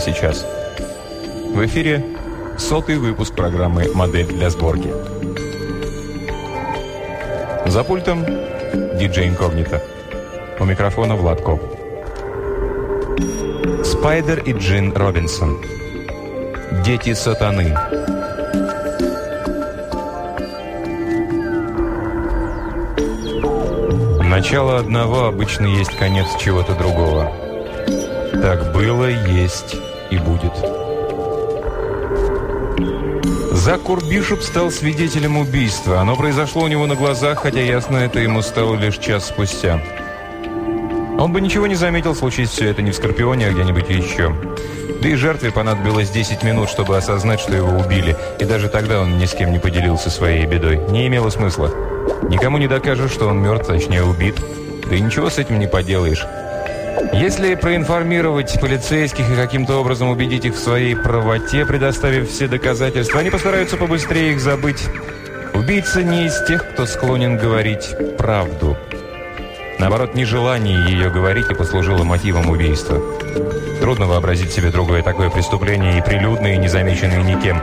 сейчас. В эфире сотый выпуск программы «Модель для сборки». За пультом диджей Инкогнито. У микрофона Влад Коп. Спайдер и Джин Робинсон. Дети сатаны. Начало одного обычно есть конец чего-то другого. Так было, есть и будет. Закур Бишоп стал свидетелем убийства. Оно произошло у него на глазах, хотя ясно, это ему стало лишь час спустя. Он бы ничего не заметил, случись все это не в Скорпионе, а где-нибудь еще. Да и жертве понадобилось 10 минут, чтобы осознать, что его убили. И даже тогда он ни с кем не поделился своей бедой. Не имело смысла. Никому не докажешь, что он мертв, точнее убит. Да и ничего с этим не поделаешь. Если проинформировать полицейских и каким-то образом убедить их в своей правоте, предоставив все доказательства, они постараются побыстрее их забыть. Убийца не из тех, кто склонен говорить правду. Наоборот, нежелание ее говорить и послужило мотивом убийства. Трудно вообразить себе другое такое преступление, и прилюдное, и незамеченное никем.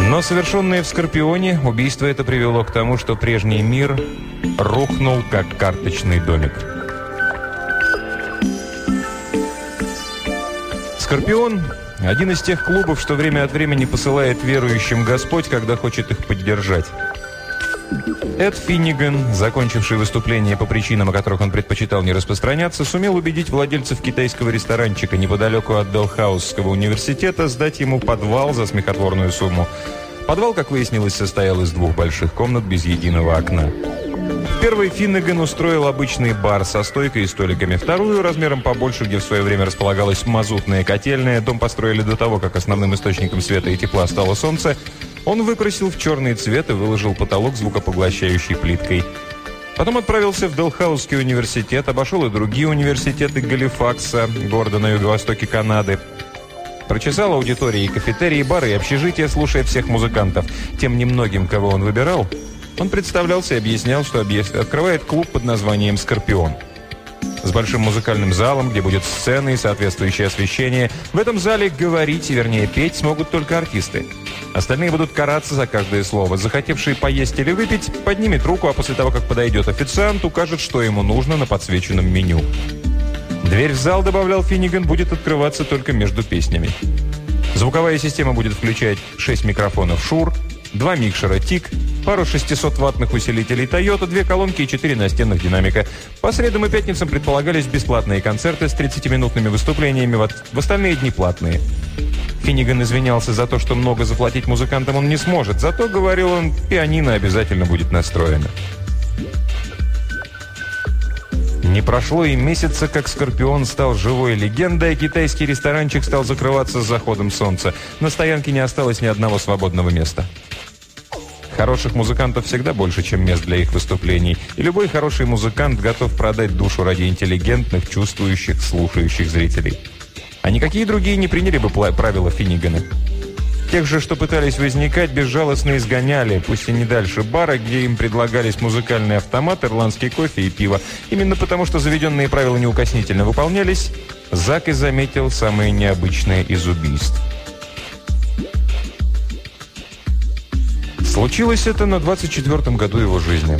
Но совершенное в Скорпионе, убийство это привело к тому, что прежний мир рухнул, как карточный домик. «Скорпион» – один из тех клубов, что время от времени посылает верующим Господь, когда хочет их поддержать. Эд Финниган, закончивший выступление по причинам, о которых он предпочитал не распространяться, сумел убедить владельцев китайского ресторанчика неподалеку от Делхаусского университета сдать ему подвал за смехотворную сумму. Подвал, как выяснилось, состоял из двух больших комнат без единого окна. Первый Финнеган устроил обычный бар со стойкой и столиками. Вторую, размером побольше, где в свое время располагалась мазутная котельная, дом построили до того, как основным источником света и тепла стало солнце, он выкрасил в черный цвет и выложил потолок звукопоглощающей плиткой. Потом отправился в Делхаусский университет, обошел и другие университеты Галифакса, города на юго-востоке Канады. Прочесал аудитории, кафетерии, бары и общежития, слушая всех музыкантов. Тем немногим, кого он выбирал, он представлялся и объяснял, что открывает клуб под названием «Скорпион». С большим музыкальным залом, где будет сцена и соответствующее освещение. В этом зале говорить, вернее петь, смогут только артисты. Остальные будут караться за каждое слово. Захотевший поесть или выпить, поднимет руку, а после того, как подойдет официант, укажет, что ему нужно на подсвеченном меню. Дверь в зал, добавлял Финниган, будет открываться только между песнями. Звуковая система будет включать 6 микрофонов «Шур», два микшера «Тик», пару 600-ваттных усилителей Toyota, две колонки и четыре настенных динамика. По средам и пятницам предполагались бесплатные концерты с 30-минутными выступлениями, в остальные дни платные. Финниган извинялся за то, что много заплатить музыкантам он не сможет, зато, говорил он, пианино обязательно будет настроено. Не прошло и месяца, как «Скорпион» стал живой легендой, а китайский ресторанчик стал закрываться с заходом солнца. На стоянке не осталось ни одного свободного места. Хороших музыкантов всегда больше, чем мест для их выступлений, и любой хороший музыкант готов продать душу ради интеллигентных, чувствующих, слушающих зрителей. А никакие другие не приняли бы правила Финнигана. Тех же, что пытались возникать, безжалостно изгоняли, пусть и не дальше бара, где им предлагались музыкальный автомат, ирландский кофе и пиво. Именно потому, что заведенные правила неукоснительно выполнялись, Зак и заметил самое необычное из убийств – Случилось это на 24-м году его жизни.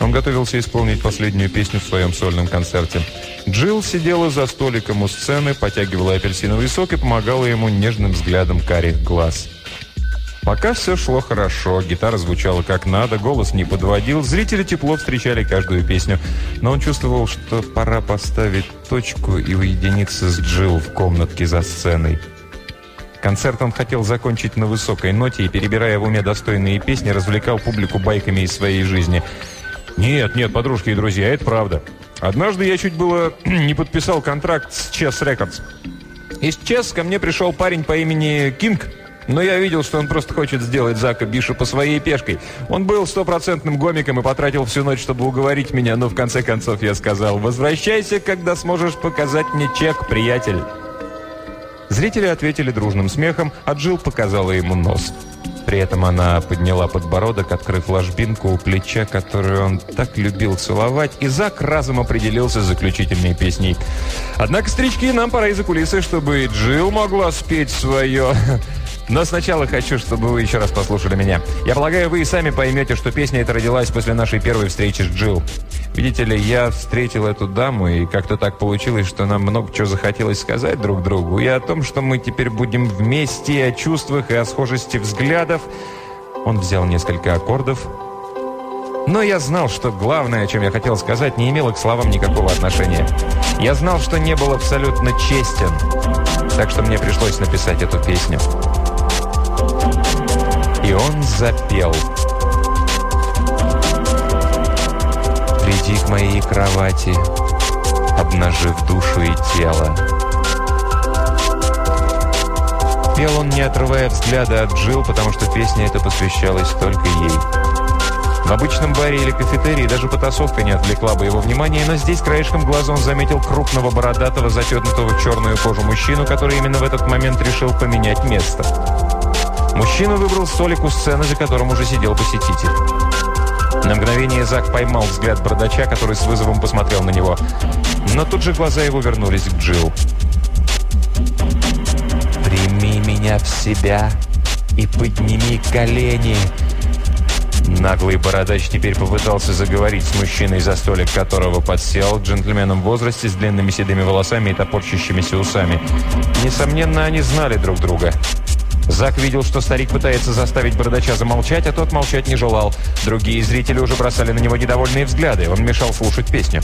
Он готовился исполнить последнюю песню в своем сольном концерте. Джилл сидела за столиком у сцены, потягивала апельсиновый сок и помогала ему нежным взглядом карих глаз. Пока все шло хорошо, гитара звучала как надо, голос не подводил, зрители тепло встречали каждую песню. Но он чувствовал, что пора поставить точку и уединиться с Джилл в комнатке за сценой. Концерт он хотел закончить на высокой ноте и, перебирая в уме достойные песни, развлекал публику байками из своей жизни. «Нет, нет, подружки и друзья, это правда. Однажды я чуть было не подписал контракт с Chess Records. Исчез, ко мне пришел парень по имени Кинг. Но я видел, что он просто хочет сделать Зака Биша по своей пешкой. Он был стопроцентным гомиком и потратил всю ночь, чтобы уговорить меня, но в конце концов я сказал, «Возвращайся, когда сможешь показать мне чек, приятель». Зрители ответили дружным смехом, а Джилл показала ему нос. При этом она подняла подбородок, открыв ложбинку у плеча, которую он так любил целовать, и Зак разом определился с заключительной песней. Однако, старички, нам пора из-за кулисы, чтобы Джилл могла спеть свое... Но сначала хочу, чтобы вы еще раз послушали меня. Я полагаю, вы и сами поймете, что песня эта родилась после нашей первой встречи с Джилл. Видите ли, я встретил эту даму, и как-то так получилось, что нам много чего захотелось сказать друг другу. И о том, что мы теперь будем вместе, и о чувствах, и о схожести взглядов. Он взял несколько аккордов. Но я знал, что главное, о чем я хотел сказать, не имело к словам никакого отношения. Я знал, что не был абсолютно честен. Так что мне пришлось написать эту песню. И он запел. «Приди к моей кровати, обнажив душу и тело». Пел он, не отрывая взгляда от Джилл, потому что песня эта посвящалась только ей. В обычном баре или кафетерии даже потасовка не отвлекла бы его внимания, но здесь краешком глаза он заметил крупного бородатого, затянутого в черную кожу мужчину, который именно в этот момент решил поменять место. Мужчина выбрал столик у сцены, за которым уже сидел посетитель. На мгновение Зак поймал взгляд бродача, который с вызовом посмотрел на него. Но тут же глаза его вернулись к Джилл. «Прими меня в себя и подними колени!» Наглый бородач теперь попытался заговорить с мужчиной, за столик которого подсел, джентльменом в возрасте с длинными седыми волосами и топорщащимися усами. Несомненно, они знали друг друга. Зак видел, что старик пытается заставить бородача замолчать, а тот молчать не желал. Другие зрители уже бросали на него недовольные взгляды. Он мешал слушать песню.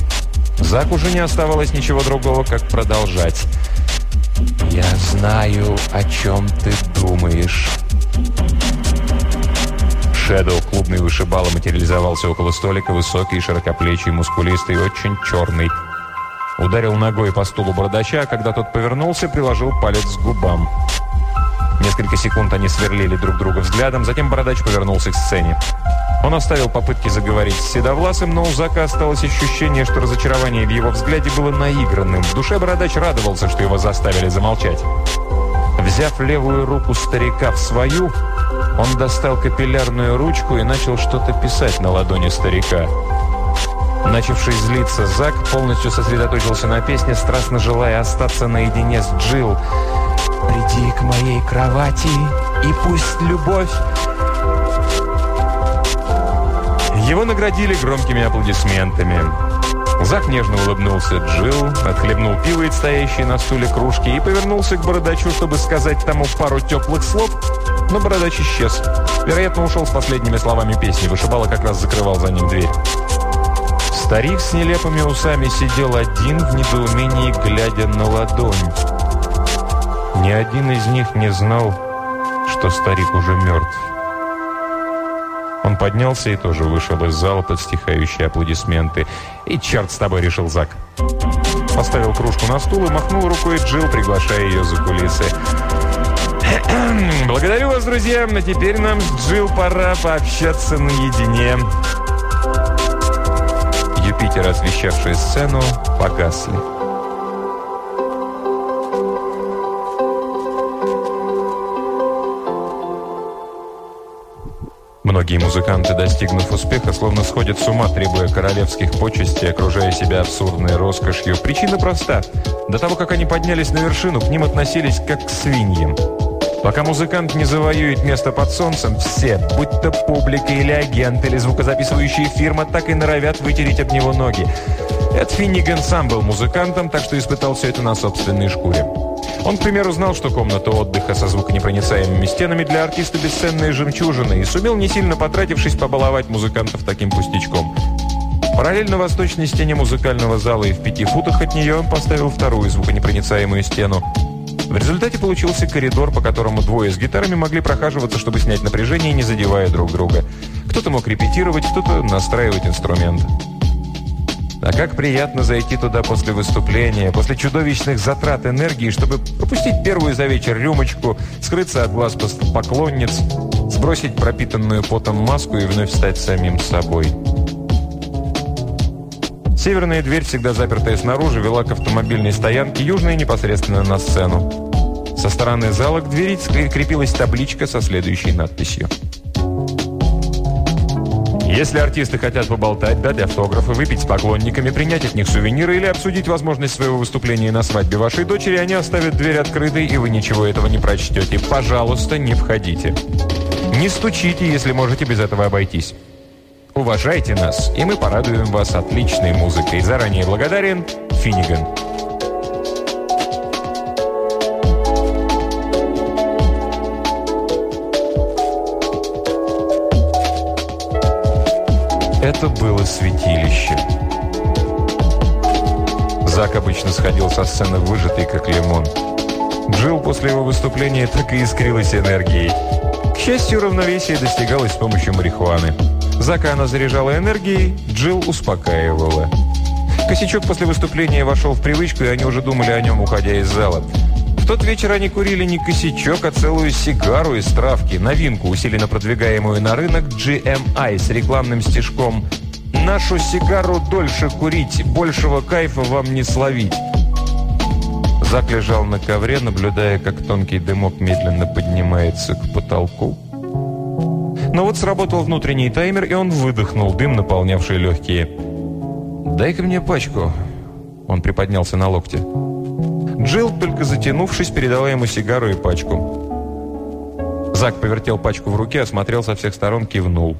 Зак уже не оставалось ничего другого, как продолжать. «Я знаю, о чем ты думаешь». Шэдоу, клубный вышибала, материализовался около столика, высокий, широкоплечий, мускулистый, очень черный. Ударил ногой по стулу бородача, а когда тот повернулся, приложил палец к губам. Несколько секунд они сверлили друг друга взглядом, затем Бородач повернулся к сцене. Он оставил попытки заговорить с Седовласым, но у Зака осталось ощущение, что разочарование в его взгляде было наигранным. В душе Бородач радовался, что его заставили замолчать. Взяв левую руку старика в свою, он достал капиллярную ручку и начал что-то писать на ладони старика. Начавший злиться, Зак полностью сосредоточился на песне, страстно желая остаться наедине с Джилл. Приди к моей кровати, и пусть любовь... Его наградили громкими аплодисментами. Зак нежно улыбнулся Джилл, отхлебнул пиво из стоящей на стуле кружки и повернулся к бородачу, чтобы сказать тому пару теплых слов, но бородач исчез. Вероятно, ушел с последними словами песни. Вышибала как раз закрывал за ним дверь. Старик с нелепыми усами сидел один в недоумении, глядя на ладонь. Ни один из них не знал, что старик уже мертв. Он поднялся и тоже вышел из зала под стихающие аплодисменты. «И черт с тобой!» — решил Зак. Поставил кружку на стул и махнул рукой Джилл, приглашая ее за кулисы. «Благодарю вас, друзья! А теперь нам с Джилл пора пообщаться наедине». Юпитер, освещавший сцену, погасли. Многие музыканты, достигнув успеха, словно сходят с ума, требуя королевских почестей, окружая себя абсурдной роскошью. Причина проста. До того, как они поднялись на вершину, к ним относились как к свиньям. Пока музыкант не завоюет место под солнцем, все, будь то публика или агент, или звукозаписывающая фирма, так и норовят вытереть об него ноги. Эд Финниган сам был музыкантом, так что испытал все это на собственной шкуре. Он, к примеру, знал, что комната отдыха со звуконепроницаемыми стенами для артиста бесценная жемчужина и сумел, не сильно потратившись, побаловать музыкантов таким пустячком. Параллельно восточной стене музыкального зала и в пяти футах от нее он поставил вторую звуконепроницаемую стену. В результате получился коридор, по которому двое с гитарами могли прохаживаться, чтобы снять напряжение, не задевая друг друга. Кто-то мог репетировать, кто-то настраивать инструмент. А как приятно зайти туда после выступления, после чудовищных затрат энергии, чтобы пропустить первую за вечер рюмочку, скрыться от глаз поклонниц, сбросить пропитанную потом маску и вновь стать самим собой. Северная дверь, всегда запертая снаружи, вела к автомобильной стоянке, южная непосредственно на сцену. Со стороны зала к двери крепилась табличка со следующей надписью. Если артисты хотят поболтать, дать автографы, выпить с поклонниками, принять от них сувениры или обсудить возможность своего выступления на свадьбе вашей дочери, они оставят дверь открытой, и вы ничего этого не прочтете. Пожалуйста, не входите. Не стучите, если можете без этого обойтись. Уважайте нас, и мы порадуем вас отличной музыкой. Заранее благодарен Финниган. Это было святилище. Зак обычно сходил со сцены выжатый, как лимон. Джилл после его выступления так и искрилась энергией. К счастью, равновесие достигалось с помощью марихуаны. Зака она заряжала энергией, Джилл успокаивала. Косячок после выступления вошел в привычку, и они уже думали о нем, уходя из зала. В тот вечер они курили не косячок, а целую сигару из травки, новинку, усиленно продвигаемую на рынок GMI с рекламным стишком «Нашу сигару дольше курить, большего кайфа вам не словить». Зак лежал на ковре, наблюдая, как тонкий дымок медленно поднимается к потолку. Но вот сработал внутренний таймер, и он выдохнул дым, наполнявший легкие. «Дай-ка мне пачку». Он приподнялся на локте. Джилл, только затянувшись, передала ему сигару и пачку. Зак повертел пачку в руке, осмотрел со всех сторон, кивнул.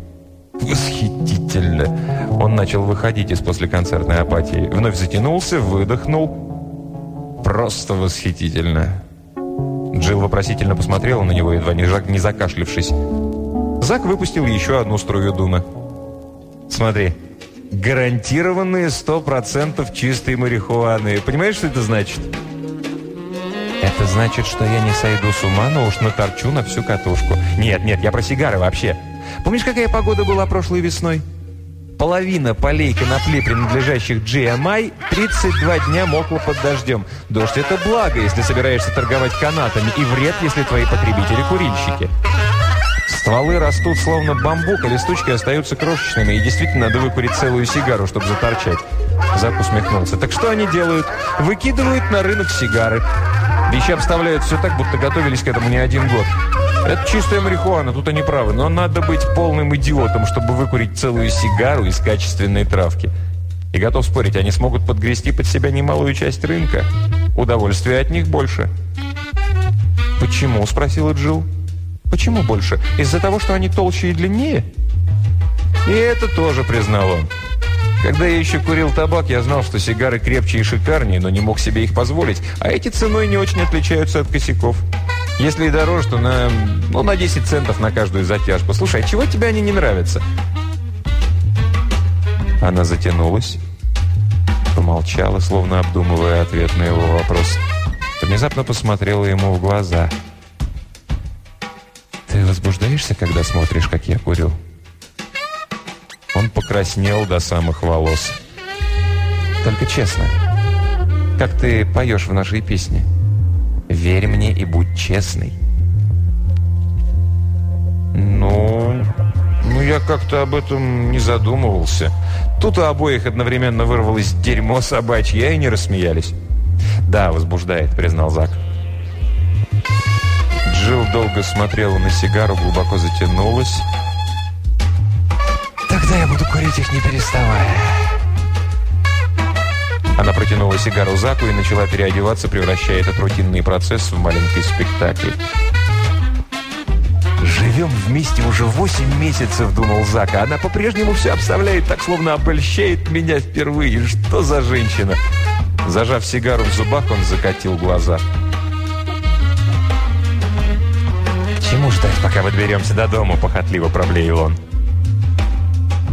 «Восхитительно!» Он начал выходить из послеконцертной апатии. Вновь затянулся, выдохнул. «Просто восхитительно!» Джилл вопросительно посмотрела на него, едва не закашлившись. Зак выпустил еще одну струю дума. «Смотри, гарантированные сто процентов чистой марихуаны. Понимаешь, что это значит?» «Это значит, что я не сойду с ума, но уж наторчу на всю катушку. Нет, нет, я про сигары вообще. Помнишь, какая погода была прошлой весной?» Половина полей конопли, принадлежащих GMI, 32 дня мокла под дождем. Дождь – это благо, если собираешься торговать канатами, и вред, если твои потребители – курильщики. Стволы растут словно бамбук, а листочки остаются крошечными, и действительно надо выкурить целую сигару, чтобы заторчать. Зак усмехнулся. Так что они делают? Выкидывают на рынок сигары. Вещи обставляют все так, будто готовились к этому не один год. Это чистая марихуана, тут они правы, но надо быть полным идиотом, чтобы выкурить целую сигару из качественной травки. И готов спорить, они смогут подгрести под себя немалую часть рынка. Удовольствия от них больше. «Почему?» – спросила Джилл. Почему больше? Из-за того, что они толще и длиннее? И это тоже признал он. Когда я еще курил табак, я знал, что сигары крепче и шикарнее, но не мог себе их позволить. А эти ценой не очень отличаются от косяков. Если и дороже, то на, ну, на 10 центов на каждую затяжку. Слушай, а чего тебе они не нравятся? Она затянулась, помолчала, словно обдумывая ответ на его вопрос. Внезапно посмотрела ему в глаза – «Ты возбуждаешься, когда смотришь, как я курю?» Он покраснел до самых волос. «Только честно, как ты поешь в нашей песне? Верь мне и будь честный». «Ну, ну я как-то об этом не задумывался. Тут у обоих одновременно вырвалось дерьмо собачье, и не рассмеялись». «Да, возбуждает», — признал Зак. Джилл долго смотрела на сигару, глубоко затянулась. «Тогда я буду курить их, не переставая». Она протянула сигару Заку и начала переодеваться, превращая этот рутинный процесс в маленький спектакль. «Живем вместе уже восемь месяцев», — думал Зак, а она по-прежнему все обставляет так, словно обольщает меня впервые. Что за женщина? Зажав сигару в зубах, он закатил глаза. «Зак» «Чему ждать, пока выдберемся до дома?» – похотливо проблеял он.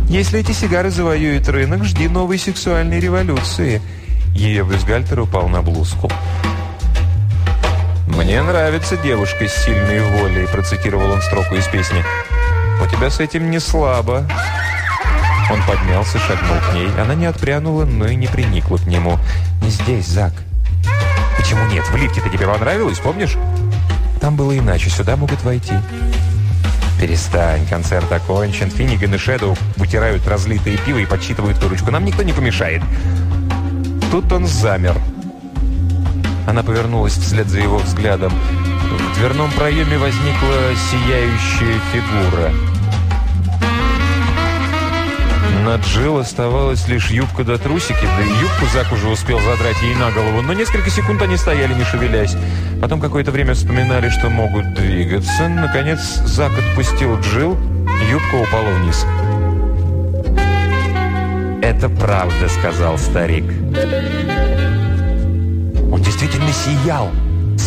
«Если эти сигары завоюют рынок, жди новой сексуальной революции». Ее бюстгальтер упал на блузку. «Мне нравится девушка с сильной волей», – процитировал он строку из песни. «У тебя с этим не слабо». Он поднялся, шагнул к ней. Она не отпрянула, но и не приникла к нему. «Не здесь, Зак». «Почему нет? В лифте-то тебе понравилось, помнишь?» «Там было иначе. Сюда могут войти». «Перестань, концерт окончен. Финниган и Шэдоу вытирают разлитые пиво и подсчитывают выручку. Нам никто не помешает». Тут он замер. Она повернулась вслед за его взглядом. В дверном проеме возникла сияющая фигура. На Джилл оставалась лишь юбка до трусики, да и юбку Зак уже успел задрать ей на голову, но несколько секунд они стояли, не шевелясь. Потом какое-то время вспоминали, что могут двигаться. Наконец Зак отпустил Джилл, юбка упала вниз. «Это правда», — сказал старик. Он действительно сиял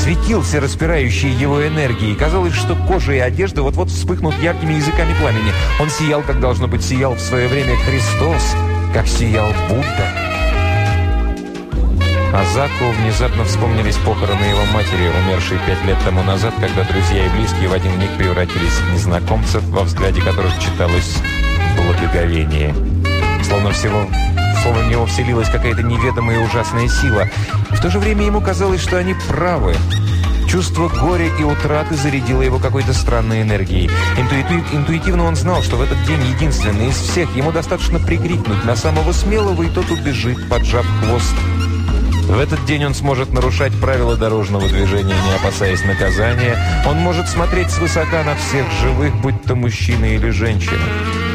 светился распирающей его энергией. Казалось, что кожа и одежда вот-вот вспыхнут яркими языками пламени. Он сиял, как должно быть, сиял в свое время Христос, как сиял Будда. А внезапно вспомнились похороны его матери, умершей пять лет тому назад, когда друзья и близкие в один миг превратились в незнакомцев, во взгляде которых читалось благоговение. Словно всего словно в него вселилась какая-то неведомая ужасная сила. В то же время ему казалось, что они правы. Чувство горя и утраты зарядило его какой-то странной энергией. Интуитив, интуитивно он знал, что в этот день единственный из всех ему достаточно прикрикнуть на самого смелого, и тот убежит, поджав хвост. В этот день он сможет нарушать правила дорожного движения, не опасаясь наказания. Он может смотреть свысока на всех живых, будь то мужчина или женщина.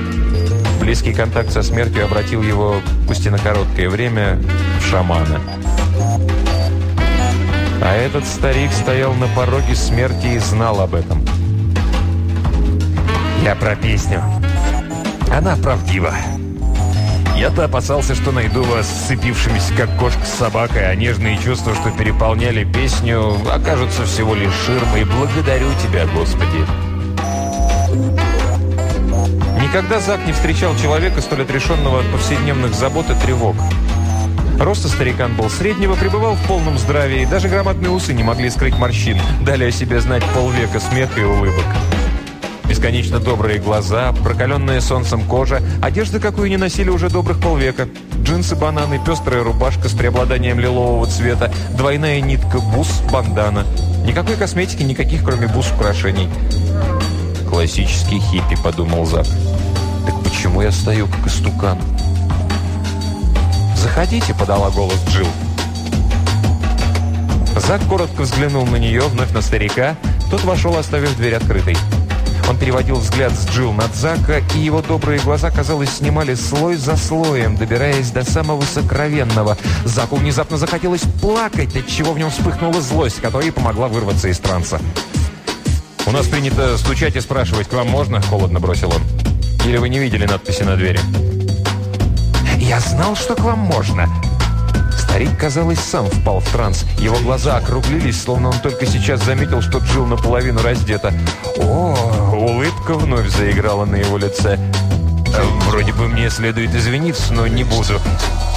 Близкий контакт со смертью обратил его, пусть и на короткое время, в шамана. А этот старик стоял на пороге смерти и знал об этом. Я про песню. Она правдива. Я-то опасался, что найду вас сцепившимися, как кошка с собакой, а нежные чувства, что переполняли песню, окажутся всего лишь ширмой. Благодарю тебя, Господи. Никогда Зак не встречал человека, столь отрешенного от повседневных забот и тревог. Роста старикан был среднего, пребывал в полном здравии, даже громадные усы не могли скрыть морщин, дали о себе знать полвека смеха и улыбок. Бесконечно добрые глаза, прокаленная солнцем кожа, одежда, какую не носили уже добрых полвека, джинсы, бананы, пестрая рубашка с преобладанием лилового цвета, двойная нитка, бус, бандана. Никакой косметики, никаких, кроме бус, украшений. «Классический хиппи», — подумал Зак. «Так почему я стою, как истукан?» «Заходите», — подала голос Джилл. Зак коротко взглянул на нее, вновь на старика. Тот вошел, оставив дверь открытой. Он переводил взгляд с Джилл на Зака, и его добрые глаза, казалось, снимали слой за слоем, добираясь до самого сокровенного. Заку внезапно захотелось плакать, от чего в нем вспыхнула злость, которая помогла вырваться из транса. «У нас принято стучать и спрашивать, к вам можно?» – холодно бросил он. «Или вы не видели надписи на двери?» «Я знал, что к вам можно!» Старик, казалось, сам впал в транс. Его глаза округлились, словно он только сейчас заметил, что Джилл наполовину раздета. «О!» – улыбка вновь заиграла на его лице. «Вроде бы мне следует извиниться, но не буду.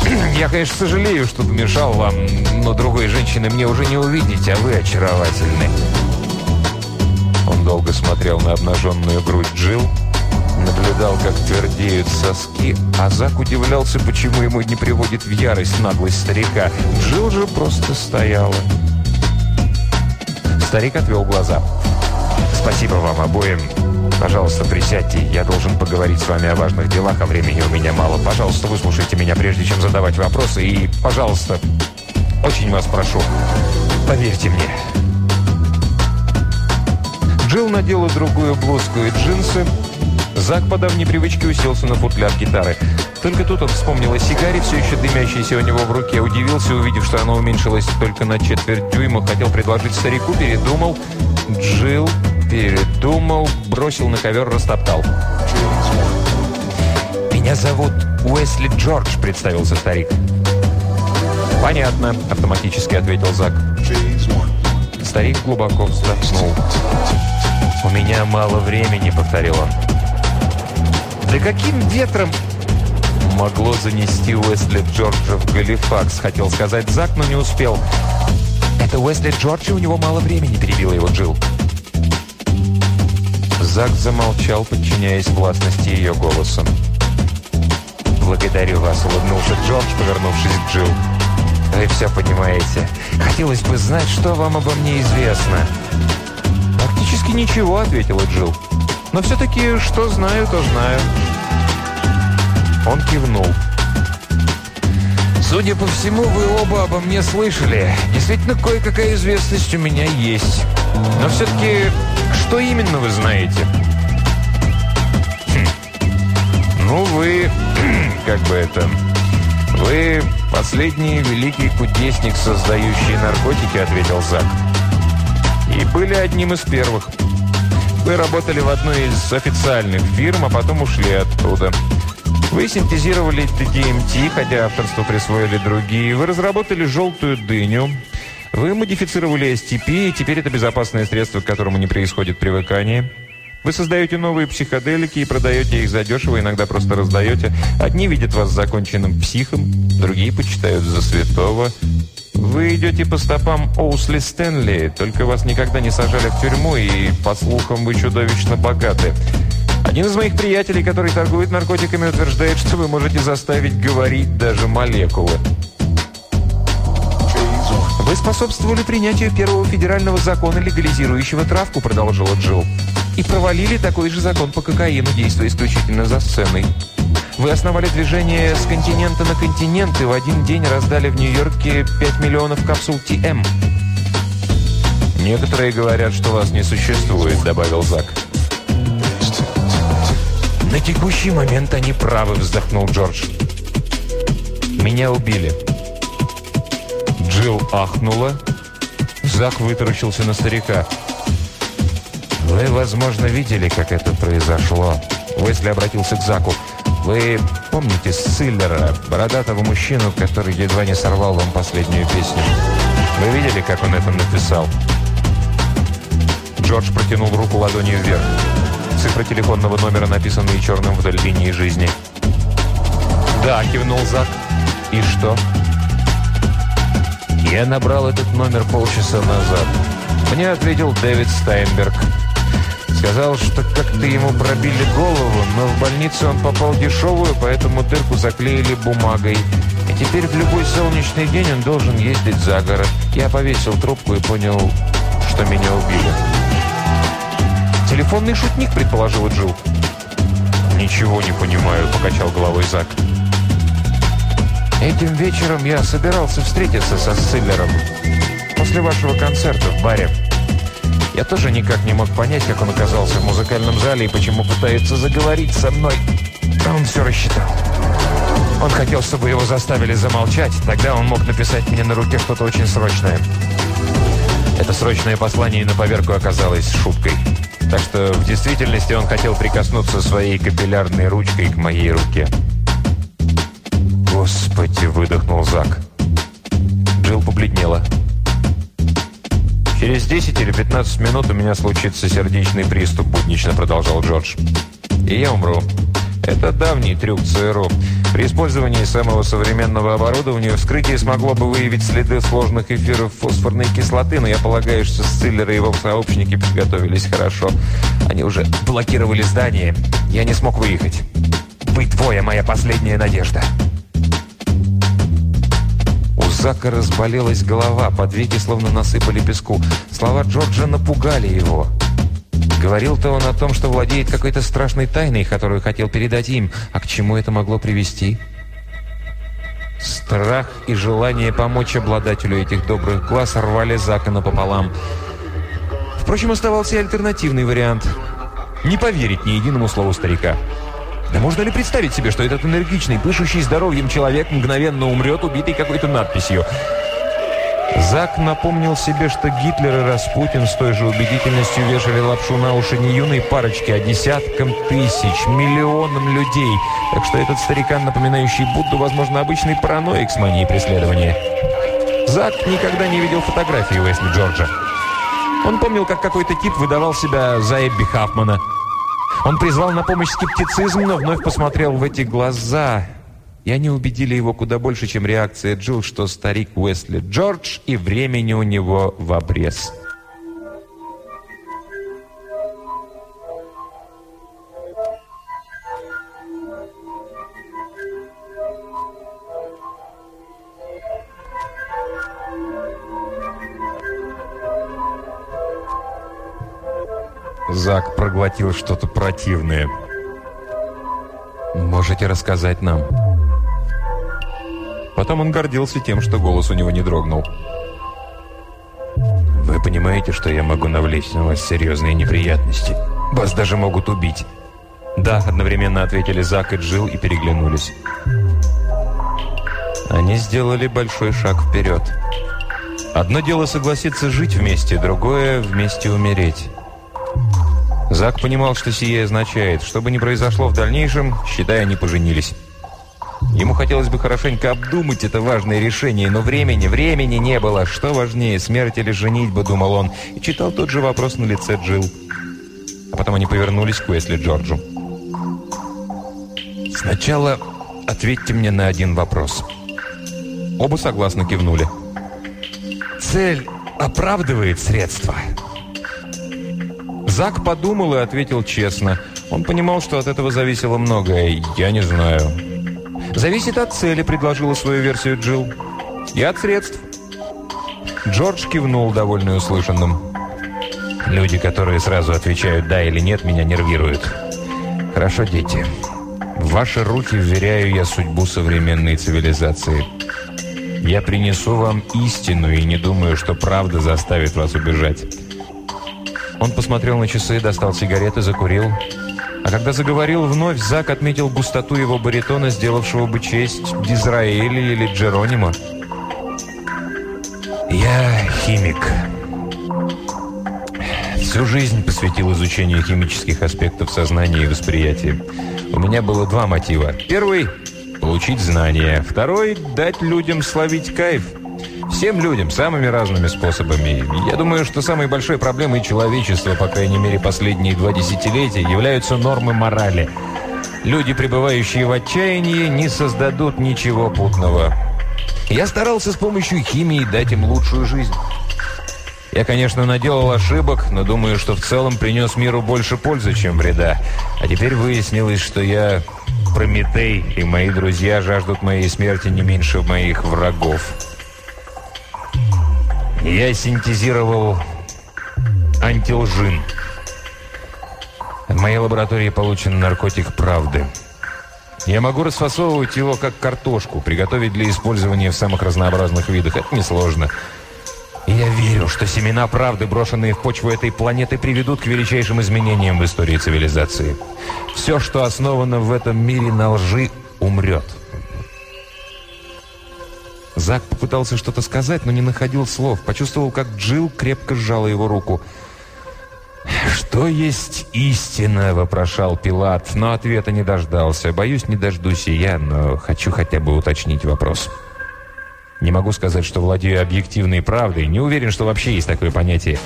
Я, конечно, сожалею, что помешал вам, но другой женщины мне уже не увидеть, а вы очаровательны». Он долго смотрел на обнаженную грудь Джилл, наблюдал, как твердеют соски, а Зак удивлялся, почему ему не приводит в ярость наглость старика. Джилл же просто стояла. Старик отвел глаза. «Спасибо вам обоим. Пожалуйста, присядьте. Я должен поговорить с вами о важных делах, а времени у меня мало. Пожалуйста, выслушайте меня, прежде чем задавать вопросы. И, пожалуйста, очень вас прошу, поверьте мне». Джилл надела другую блузку и джинсы. Зак, по давней привычке, уселся на футляр гитары. Только тут он вспомнил о сигаре, все еще дымящейся у него в руке. Удивился, увидев, что она уменьшилась только на четверть дюйма. Хотел предложить старику, передумал. Джилл передумал, бросил на ковер, растоптал. «Меня зовут Уэсли Джордж», — представился старик. «Понятно», — автоматически ответил Зак. Старик глубоко вздохнул. «У меня мало времени», — повторил он. «Да каким ветром...» «Могло занести Уэсли Джорджа в Галифакс», — хотел сказать Зак, но не успел. «Это Уэсли Джордж, и у него мало времени», — перебила его Джилл. Зак замолчал, подчиняясь властности ее голосом. «Благодарю вас», — улыбнулся Джордж, повернувшись к Джилл. «Вы все понимаете. Хотелось бы знать, что вам обо мне известно». «Практически ничего», — ответила Джилл. «Но все-таки, что знаю, то знаю». Он кивнул. «Судя по всему, вы оба обо мне слышали. Действительно, кое-какая известность у меня есть. Но все-таки, что именно вы знаете?» хм. «Ну, вы... как бы это... Вы последний великий кудесник, создающий наркотики», — ответил Зак. «И были одним из первых. Вы работали в одной из официальных фирм, а потом ушли оттуда». Вы синтезировали DMT, хотя авторство присвоили другие. Вы разработали желтую дыню. Вы модифицировали STP, и теперь это безопасное средство, к которому не происходит привыкание. Вы создаете новые психоделики и продаете их задешево, иногда просто раздаете. Одни видят вас законченным психом, другие почитают за святого. Вы идете по стопам Оусли Стэнли, только вас никогда не сажали в тюрьму, и, по слухам, вы чудовищно богаты. Один из моих приятелей, который торгует наркотиками, утверждает, что вы можете заставить говорить даже молекулы. «Вы способствовали принятию первого федерального закона, легализирующего травку», продолжила Джилл. «И провалили такой же закон по кокаину, действуя исключительно за сценой. Вы основали движение с континента на континент и в один день раздали в Нью-Йорке 5 миллионов капсул ТМ». «Некоторые говорят, что вас не существует», — добавил Зак. «На текущий момент они правы», — вздохнул Джордж. «Меня убили». Джилл ахнула. Зак вытаращился на старика. «Вы, возможно, видели, как это произошло?» Уэсли обратился к Заку. «Вы помните Силлера, бородатого мужчину, который едва не сорвал вам последнюю песню? Вы видели, как он это написал?» Джордж протянул руку ладонью вверх. Цифры телефонного номера, написанные черным вдоль линии жизни. «Да», — кивнул Зак. «И что?» «Я набрал этот номер полчаса назад. Мне ответил Дэвид Стайнберг. Сказал, что как-то ему пробили голову, но в больницу он попал дешевую, поэтому дырку заклеили бумагой. И теперь в любой солнечный день он должен ездить за город. Я повесил трубку и понял, что меня убили». «Телефонный шутник», — предположила Джилл. «Ничего не понимаю», — покачал головой Зак. «Этим вечером я собирался встретиться со Силлером. После вашего концерта в баре. Я тоже никак не мог понять, как он оказался в музыкальном зале и почему пытается заговорить со мной. А он все рассчитал. Он хотел, чтобы его заставили замолчать. Тогда он мог написать мне на руке что-то очень срочное. Это срочное послание на поверку оказалось шуткой. Так что в действительности он хотел прикоснуться своей капиллярной ручкой к моей руке. «Господи!» – выдохнул Зак. Джилл побледнела. «Через 10 или 15 минут у меня случится сердечный приступ», – буднично продолжал Джордж. «И я умру. Это давний трюк ЦРУ. При использовании самого современного оборудования вскрытие смогло бы выявить следы сложных эфиров фосфорной кислоты, но я полагаю, что Сциллер и его сообщники подготовились хорошо. Они уже блокировали здание. Я не смог выехать. Вы двое моя последняя надежда. Зака разболелась голова, под веки словно насыпали песку. Слова Джорджа напугали его. Говорил-то он о том, что владеет какой-то страшной тайной, которую хотел передать им. А к чему это могло привести? Страх и желание помочь обладателю этих добрых глаз рвали Зака напополам. Впрочем, оставался и альтернативный вариант. Не поверить ни единому слову старика. Можно ли представить себе, что этот энергичный, пышущий здоровьем человек мгновенно умрет, убитый какой-то надписью – Зак напомнил себе, что Гитлер и Распутин с той же убедительностью вешали лапшу на уши не юной парочки, а десяткам тысяч, миллионам людей. Так что этот старикан, напоминающий Будду, возможно, обычный параноик с манией преследования. Зак никогда не видел фотографии Уэсли Джорджа. Он помнил, как какой-то тип выдавал себя за Эбби Хафмана. Он призвал на помощь скептицизм, но вновь посмотрел в эти глаза – и они убедили его куда больше, чем реакция Джилл, что старик Уэсли Джордж и времени у него в обрез. Зак проглотил что-то противное. «Можете рассказать нам?» Потом он гордился тем, что голос у него не дрогнул. «Вы понимаете, что я могу навлечь на вас серьезные неприятности? Вас даже могут убить!» «Да», — одновременно ответили Зак и Джилл и переглянулись. Они сделали большой шаг вперед. Одно дело согласиться жить вместе, другое — вместе умереть. Зак понимал, что сие означает. Что бы ни произошло в дальнейшем, считай, они поженились. Ему хотелось бы хорошенько обдумать это важное решение, но времени, времени не было. Что важнее, смерть или женитьба, думал он, и читал тот же вопрос на лице Джилл. А потом они повернулись к Уэсли Джорджу. «Сначала ответьте мне на один вопрос». Оба согласно кивнули. «Цель оправдывает средства». Зак подумал и ответил честно. Он понимал, что от этого зависело многое. «Я не знаю». «Зависит от цели», — предложила свою версию Джилл. «И от средств». Джордж кивнул, довольный услышанным. «Люди, которые сразу отвечают «да» или «нет», меня нервируют». «Хорошо, дети. В ваши руки вверяю я судьбу современной цивилизации. Я принесу вам истину и не думаю, что правда заставит вас убежать». Он посмотрел на часы, достал сигареты, закурил. А когда заговорил вновь, Зак отметил густоту его баритона, сделавшего бы честь Дизраэли или Джеронима. «Я химик. Всю жизнь посвятил изучению химических аспектов сознания и восприятия. У меня было два мотива. Первый – получить знания. Второй – дать людям словить кайф – Всем людям, самыми разными способами. Я думаю, что самой большой проблемой человечества, по крайней мере последние два десятилетия, являются нормы морали. Люди, пребывающие в отчаянии, не создадут ничего путного. Я старался с помощью химии дать им лучшую жизнь. Я, конечно, наделал ошибок, но думаю, что в целом принес миру больше пользы, чем вреда. А теперь выяснилось, что я Прометей, и мои друзья жаждут моей смерти не меньше моих врагов. Я синтезировал антилжин. В моей лаборатории получен наркотик правды. Я могу расфасовывать его как картошку, приготовить для использования в самых разнообразных видах. Это несложно. Я верю, что семена правды, брошенные в почву этой планеты, приведут к величайшим изменениям в истории цивилизации. Все, что основано в этом мире на лжи, умрет. Зак попытался что-то сказать, но не находил слов. Почувствовал, как Джилл крепко сжала его руку. «Что есть истина?» – вопрошал Пилат, но ответа не дождался. «Боюсь, не дождусь и я, но хочу хотя бы уточнить вопрос». Не могу сказать, что владею объективной правдой, не уверен, что вообще есть такое понятие.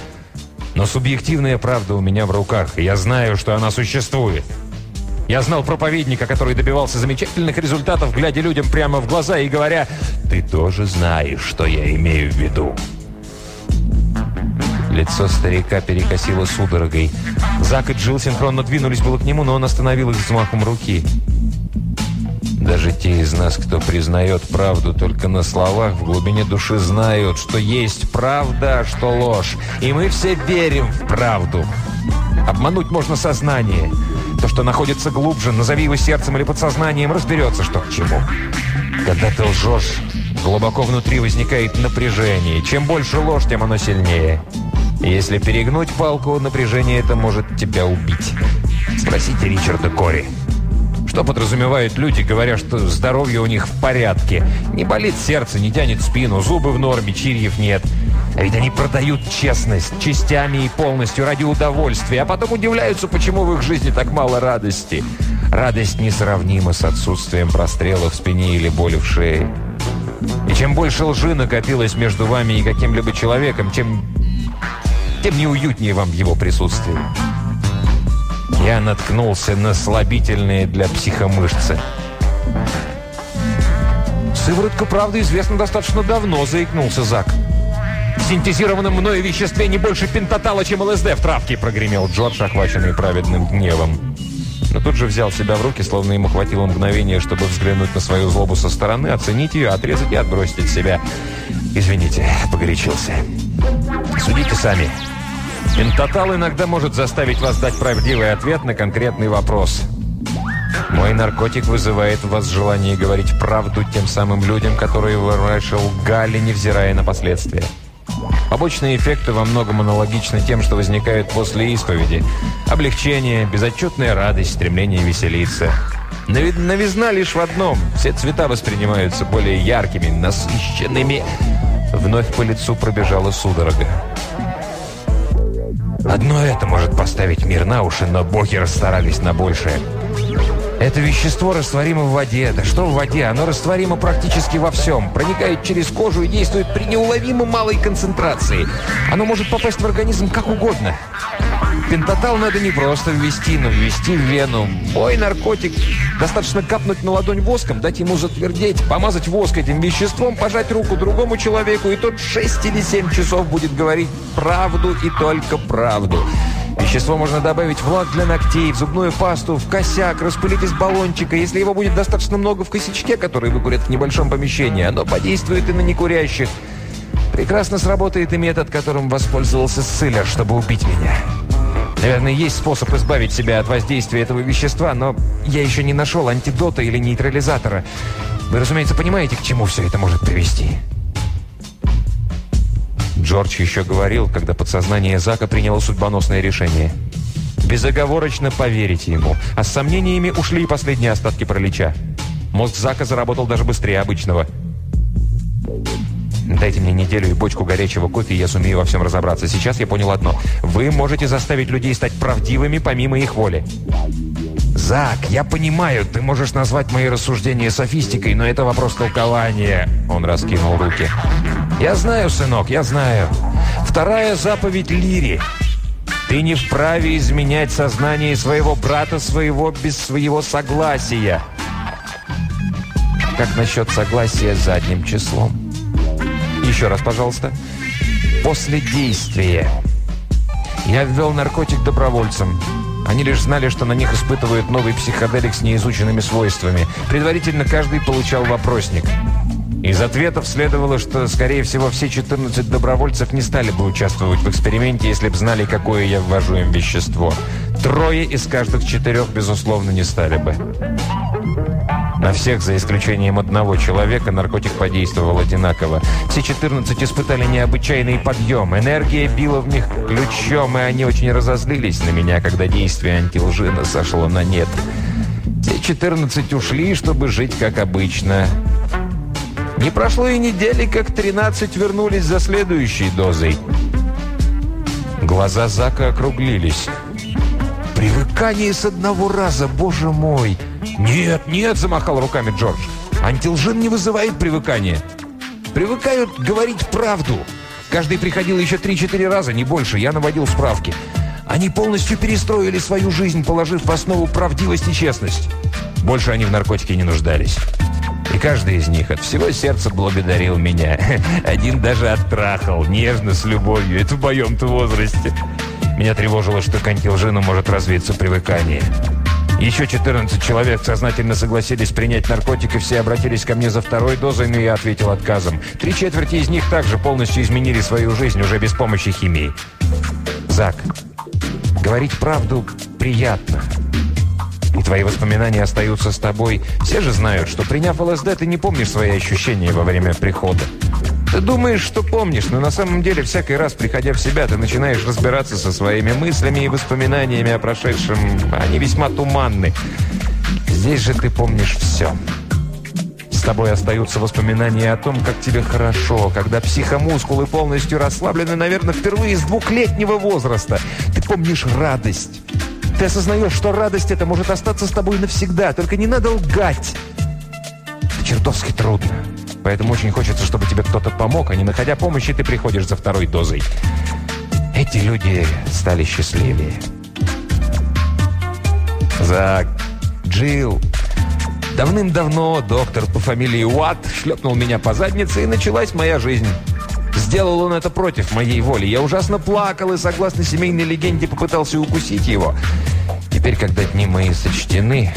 Но субъективная правда у меня в руках, и я знаю, что она существует. Я знал проповедника, который добивался замечательных результатов, глядя людям прямо в глаза и говоря «Ты тоже знаешь, что я имею в виду». Лицо старика перекосило судорогой. Зак и Джилл синхронно двинулись было к нему, но он остановил их взмахом руки. Даже те из нас, кто признает правду только на словах, в глубине души знают, что есть правда, а что ложь. И мы все верим в правду. Обмануть можно сознание. То, что находится глубже, назови его сердцем или подсознанием, разберется, что к чему. Когда ты лжешь, глубоко внутри возникает напряжение. Чем больше ложь, тем оно сильнее. если перегнуть палку, напряжение это может тебя убить. Спросите Ричарда Кори. Что подразумевают люди, говоря, что здоровье у них в порядке? Не болит сердце, не тянет спину, зубы в норме, чирьев нет. А ведь они продают честность частями и полностью ради удовольствия, а потом удивляются, почему в их жизни так мало радости. Радость несравнима с отсутствием прострела в спине или боли в шее. И чем больше лжи накопилось между вами и каким-либо человеком, тем, тем неуютнее вам его присутствии. Я наткнулся на слабительные для психомышцы. «Сыворотка, правда, известна достаточно давно», — заикнулся Зак. «В синтезированном мною веществе не больше пентатала, чем ЛСД в травке», — прогремел Джордж, охваченный праведным гневом. Но тут же взял себя в руки, словно ему хватило мгновения, чтобы взглянуть на свою злобу со стороны, оценить ее, отрезать и отбросить от себя. «Извините, погорячился. Судите сами. Пентатал иногда может заставить вас дать правдивый ответ на конкретный вопрос. Мой наркотик вызывает в вас желание говорить правду тем самым людям, которые вы раньше лгали, невзирая на последствия. Побочные эффекты во многом аналогичны тем, что возникают после исповеди. Облегчение, безотчетная радость, стремление веселиться. Новизна лишь в одном. Все цвета воспринимаются более яркими, насыщенными. Вновь по лицу пробежала судорога. Одно это может поставить мир на уши, но боги расстарались на большее. Это вещество растворимо в воде. Да что в воде? Оно растворимо практически во всем. Проникает через кожу и действует при неуловимо малой концентрации. Оно может попасть в организм как угодно. Пентатал надо не просто ввести, но ввести в вену. Мой наркотик. Достаточно капнуть на ладонь воском, дать ему затвердеть, помазать воск этим веществом, пожать руку другому человеку, и тот 6 или 7 часов будет говорить правду и только правду. Вещество можно добавить в лак для ногтей, в зубную пасту, в косяк, распылить из баллончика. Если его будет достаточно много в косячке, который выкурят в небольшом помещении, оно подействует и на некурящих. Прекрасно сработает и метод, которым воспользовался Сылер, чтобы убить меня. Наверное, есть способ избавить себя от воздействия этого вещества, но я еще не нашел антидота или нейтрализатора. Вы, разумеется, понимаете, к чему все это может привести. Джордж еще говорил, когда подсознание Зака приняло судьбоносное решение. Безоговорочно поверите ему. А с сомнениями ушли и последние остатки пролича. Мозг Зака заработал даже быстрее обычного. Дайте мне неделю и бочку горячего кофе, и я сумею во всем разобраться. Сейчас я понял одно. Вы можете заставить людей стать правдивыми помимо их воли. «Зак, я понимаю, ты можешь назвать мои рассуждения софистикой, но это вопрос толкования». Он раскинул руки. «Я знаю, сынок, я знаю. Вторая заповедь Лири. Ты не вправе изменять сознание своего брата своего без своего согласия». Как насчет согласия задним числом? Еще раз, пожалуйста. После действия. Я ввел наркотик добровольцам. Они лишь знали, что на них испытывают новый психоделик с неизученными свойствами. Предварительно каждый получал вопросник. Из ответов следовало, что, скорее всего, все 14 добровольцев не стали бы участвовать в эксперименте, если бы знали, какое я ввожу им вещество. Трое из каждых четырех, безусловно, не стали бы. На всех, за исключением одного человека, наркотик подействовал одинаково. Все 14 испытали необычайный подъем. Энергия била в них ключом, и они очень разозлились на меня, когда действие антилжина сошло на нет. Все 14 ушли, чтобы жить как обычно. Не прошло и недели, как 13 вернулись за следующей дозой. Глаза Зака округлились. «Привыкание с одного раза, боже мой!» «Нет, нет!» – замахал руками Джордж. «Антилжин не вызывает привыкания. Привыкают говорить правду. Каждый приходил еще 3-4 раза, не больше. Я наводил справки. Они полностью перестроили свою жизнь, положив в основу правдивость и честность. Больше они в наркотике не нуждались. И каждый из них от всего сердца благодарил меня. Один даже оттрахал, нежно, с любовью. Это в моем-то возрасте. Меня тревожило, что к антилжину может развиться привыкание. Еще 14 человек сознательно согласились принять наркотик, и все обратились ко мне за второй дозой, но я ответил отказом. Три четверти из них также полностью изменили свою жизнь уже без помощи химии. Зак, говорить правду приятно. И твои воспоминания остаются с тобой. Все же знают, что приняв ЛСД, ты не помнишь свои ощущения во время прихода. Ты думаешь, что помнишь, но на самом деле всякий раз, приходя в себя, ты начинаешь разбираться со своими мыслями и воспоминаниями о прошедшем. Они весьма туманны. Здесь же ты помнишь все. С тобой остаются воспоминания о том, как тебе хорошо, когда психомускулы полностью расслаблены, наверное, впервые с двухлетнего возраста. Ты помнишь радость. Ты осознаешь, что радость эта может остаться с тобой навсегда, только не надо лгать. Это чертовски трудно. Поэтому очень хочется, чтобы тебе кто-то помог, а не находя помощи, ты приходишь за второй дозой. Эти люди стали счастливее. За Джилл. Давным-давно доктор по фамилии Уатт шлепнул меня по заднице, и началась моя жизнь. Сделал он это против моей воли. Я ужасно плакал и, согласно семейной легенде, попытался укусить его. Теперь, когда дни мои сочтены,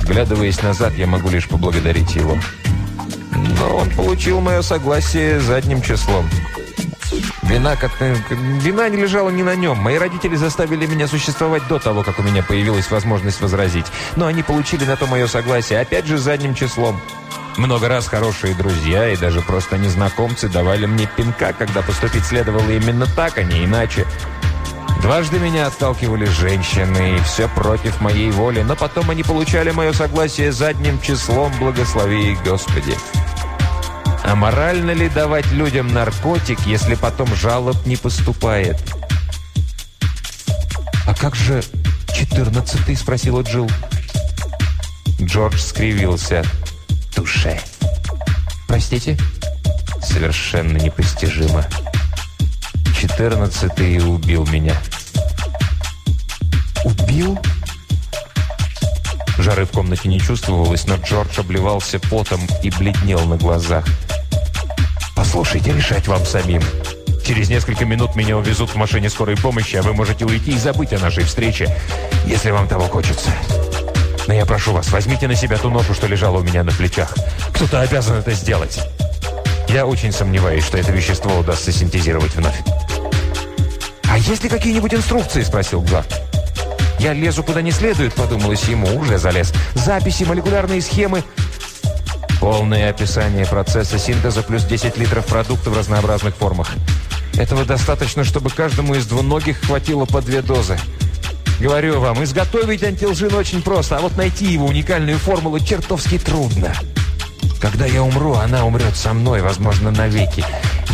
вглядываясь назад, я могу лишь поблагодарить его. Но он получил мое согласие задним числом. Вина, как, вина не лежала ни на нем. Мои родители заставили меня существовать до того, как у меня появилась возможность возразить. Но они получили на то мое согласие, опять же, задним числом. Много раз хорошие друзья и даже просто незнакомцы давали мне пинка, когда поступить следовало именно так, а не иначе. Дважды меня отталкивали женщины, и все против моей воли, но потом они получали мое согласие задним числом, благослови их Господи. А морально ли давать людям наркотик, если потом жалоб не поступает? «А как же четырнадцатый?» – спросила Джилл. Джордж скривился. «Туше». «Простите?» «Совершенно непостижимо. Четырнадцатый убил меня». «Убил?» Жары в комнате не чувствовалось, но Джордж обливался потом и бледнел на глазах. «Послушайте, решать вам самим. Через несколько минут меня увезут в машине скорой помощи, а вы можете уйти и забыть о нашей встрече, если вам того хочется. Но я прошу вас, возьмите на себя ту ношу, что лежала у меня на плечах. Кто-то обязан это сделать. Я очень сомневаюсь, что это вещество удастся синтезировать вновь». «А есть ли какие-нибудь инструкции?» – спросил Гзак. «Я лезу куда не следует», – подумалось ему, уже залез. «Записи, молекулярные схемы. Полное описание процесса синтеза плюс 10 литров продукта в разнообразных формах. Этого достаточно, чтобы каждому из двуногих хватило по две дозы. Говорю вам, изготовить антилжин очень просто, а вот найти его уникальную формулу чертовски трудно. Когда я умру, она умрет со мной, возможно, навеки.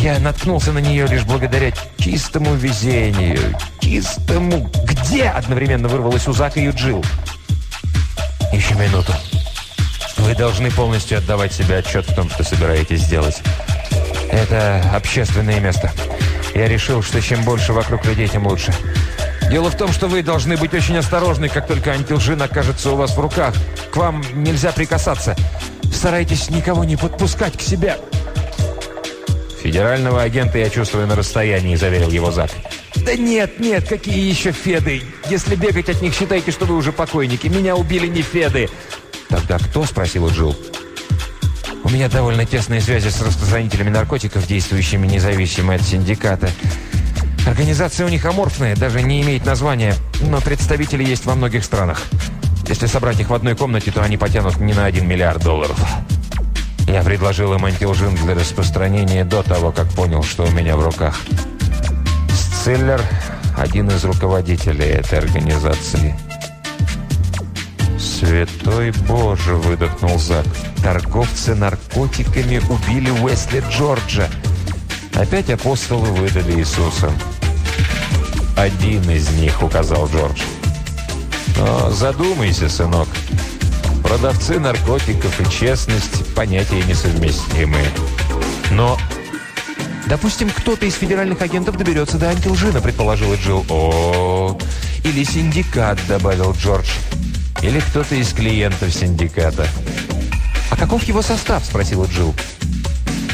Я наткнулся на нее лишь благодаря чистому везению. Чистому... Где? Одновременно вырвалось у Зака и Джил. Еще минуту. Вы должны полностью отдавать себе отчет в том, что собираетесь сделать. Это общественное место. Я решил, что чем больше вокруг людей, тем лучше. Дело в том, что вы должны быть очень осторожны, как только антилжин окажется у вас в руках. К вам нельзя прикасаться. Старайтесь никого не подпускать к себе. «Федерального агента я чувствую на расстоянии», — заверил его Зак. «Да нет, нет, какие еще Феды? Если бегать от них, считайте, что вы уже покойники. Меня убили не Феды. «Тогда кто?» – спросила Джилл. «У меня довольно тесные связи с распространителями наркотиков, действующими независимо от синдиката. Организация у них аморфная, даже не имеет названия, но представители есть во многих странах. Если собрать их в одной комнате, то они потянут не на один миллиард долларов». Я предложил им антилжин для распространения до того, как понял, что у меня в руках. Сциллер – один из руководителей этой организации – «Святой Боже!» – выдохнул Зак. «Торговцы наркотиками убили Уэсли Джорджа!» Опять апостолы выдали Иисуса. «Один из них», — указал Джордж. «Но задумайся, сынок. Продавцы наркотиков и честность — понятия несовместимые. Но «Допустим, кто-то из федеральных агентов доберется до антилжина», — предположила Джилл. «О, или синдикат», — добавил Джордж. Или кто-то из клиентов синдиката. «А каков его состав?» – спросила Джилл.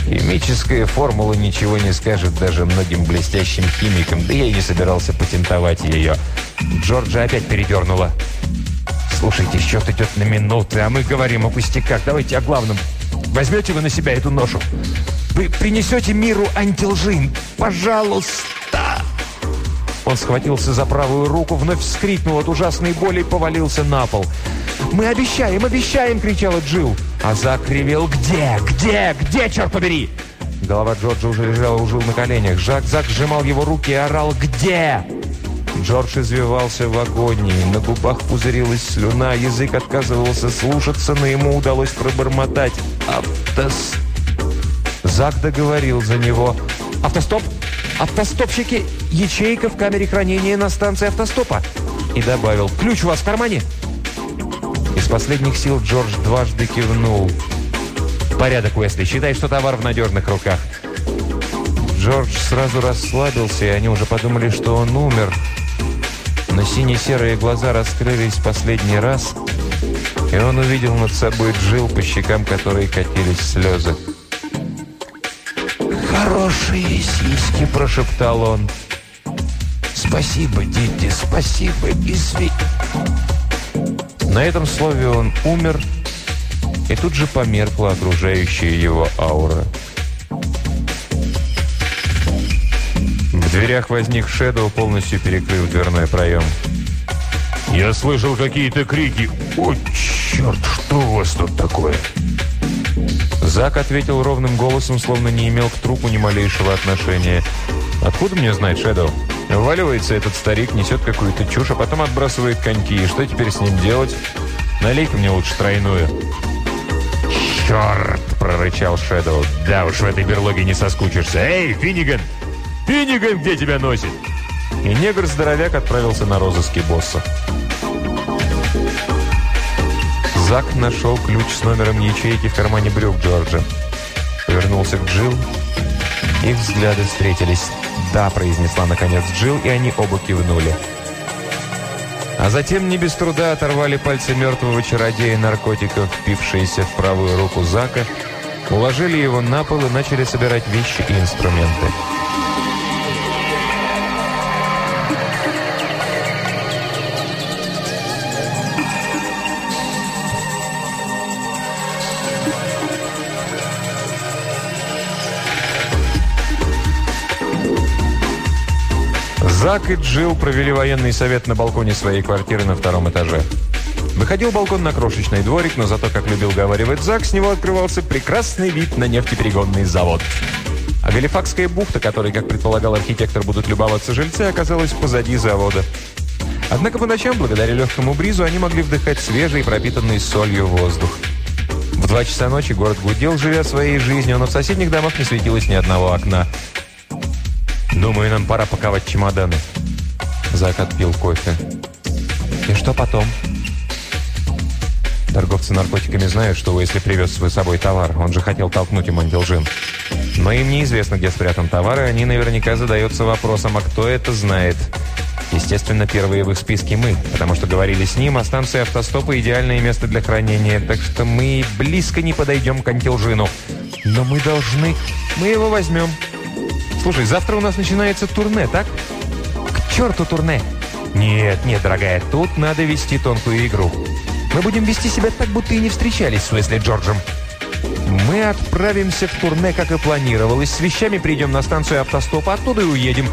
Химическая формула ничего не скажет даже многим блестящим химикам, да я и не собирался патентовать ее. Джорджа опять передернула. «Слушайте, счет идет на минуты, а мы говорим о пустяках. Давайте о главном. Возьмете вы на себя эту ношу? Вы принесете миру антилжин? Пожалуйста!» Он схватился за правую руку, вновь вскрикнул от ужасной боли и повалился на пол. «Мы обещаем, обещаем!» — кричала Джилл. А Зак ревел «Где? Где? Где, черт побери?» Голова Джорджа уже лежала у Жил на коленях. Жак Зак сжимал его руки и орал «Где?» Джордж извивался в агонии. На губах пузырилась слюна, язык отказывался слушаться, но ему удалось пробормотать «Автос...» Зак договорил за него «Автостоп! Автостопщики! Ячейка в камере хранения на станции автостопа!» И добавил «Ключ у вас в кармане?» Из последних сил Джордж дважды кивнул. «Порядок, Уэсли. Считай, что товар в надежных руках». Джордж сразу расслабился, и они уже подумали, что он умер. Но сине-серые глаза раскрылись последний раз, и он увидел над собой Джил, по щекам которой катились слезы. «Хорошие сиськи!» – прошептал он. «Спасибо, Дидди, спасибо, Исви!» На этом слове он умер, и тут же померкла окружающая его аура. В дверях возник Шэдоу, полностью перекрыв дверной проем. «Я слышал какие-то крики. О, черт, что у вас тут такое?» Зак ответил ровным голосом, словно не имел к трупу ни малейшего отношения. «Откуда мне знать, Шэдоу? Вваливается этот старик, несет какую-то чушь, а потом отбрасывает коньки. И что теперь с ним делать? Налей-ка мне лучше тройную». «Черт!» – прорычал Шэдоу. «Да уж, в этой берлоге не соскучишься. Эй, Финниган! Финниган, где тебя носит?» И негр-здоровяк отправился на розыски босса. Зак нашел ключ с номером ячейки в кармане брюк Джорджа. Повернулся к Джилл. Их взгляды встретились. «Да», — произнесла наконец Джилл, и они оба кивнули. А затем не без труда оторвали пальцы мертвого чародея наркотиков, впившиеся в правую руку Зака, уложили его на пол и начали собирать вещи и инструменты. Зак и Джилл провели военный совет на балконе своей квартиры на втором этаже. Выходил балкон на крошечный дворик, но зато, как любил говаривать Зак, с него открывался прекрасный вид на нефтеперегонный завод. А Галифакская бухта, которой, как предполагал архитектор, будут любоваться жильцы, оказалась позади завода. Однако по ночам, благодаря легкому бризу, они могли вдыхать свежий, пропитанный солью воздух. В два часа ночи город гудел, живя своей жизнью, но в соседних домах не светилось ни одного окна. «Думаю, нам пора паковать чемоданы». Зак отпил кофе. «И что потом?» Торговцы наркотиками знают, что Уэсли привез с собой товар. Он же хотел толкнуть им антилжин. Но им неизвестно, где спрятан товар, и они наверняка задаются вопросом, а кто это знает. Естественно, первые в их списке мы, потому что говорили с ним, а станция автостопа – идеальное место для хранения, так что мы близко не подойдем к антилжину. Но мы должны... Мы его возьмем. Слушай, завтра у нас начинается турне, так? К черту турне! Нет, нет, дорогая, тут надо вести тонкую игру. Мы будем вести себя так, будто и не встречались с Уэсли Джорджем. Мы отправимся в турне, как и планировалось. С вещами придем на станцию автостопа, оттуда и уедем.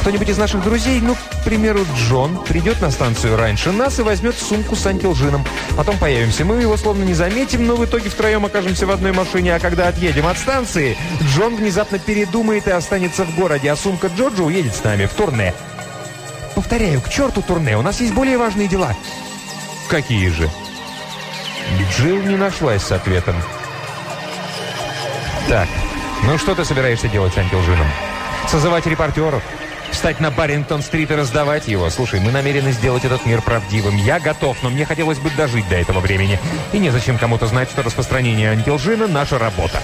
Кто-нибудь из наших друзей, ну, к примеру, Джон, придет на станцию раньше нас и возьмет сумку с антилжином. Потом появимся. Мы его словно не заметим, но в итоге втроем окажемся в одной машине. А когда отъедем от станции, Джон внезапно передумает и останется в городе, а сумка Джорджа уедет с нами в турне. Повторяю, к черту турне, у нас есть более важные дела. Какие же? Джилл не нашлась с ответом. Так, ну что ты собираешься делать с антилжином? Созывать репортеров? Встать на Баррингтон-стрит и раздавать его? Слушай, мы намерены сделать этот мир правдивым. Я готов, но мне хотелось бы дожить до этого времени. И незачем кому-то знать, что распространение антилжина – наша работа.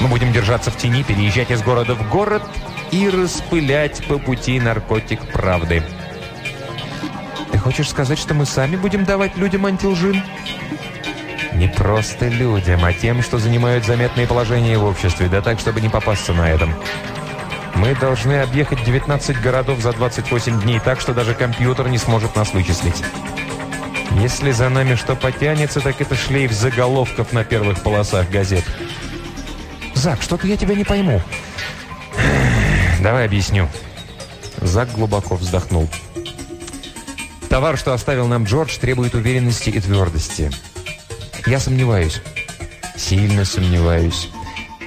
Мы будем держаться в тени, переезжать из города в город и распылять по пути наркотик правды. Ты хочешь сказать, что мы сами будем давать людям антилжин? Не просто людям, а тем, что занимают заметные положения в обществе, да так, чтобы не попасться на этом. Мы должны объехать 19 городов за 28 дней так, что даже компьютер не сможет нас вычислить. Если за нами что потянется, так это шлейф заголовков на первых полосах газет. Зак, что-то я тебя не пойму. Давай объясню. Зак глубоко вздохнул. Товар, что оставил нам Джордж, требует уверенности и твердости. Я сомневаюсь. Сильно сомневаюсь.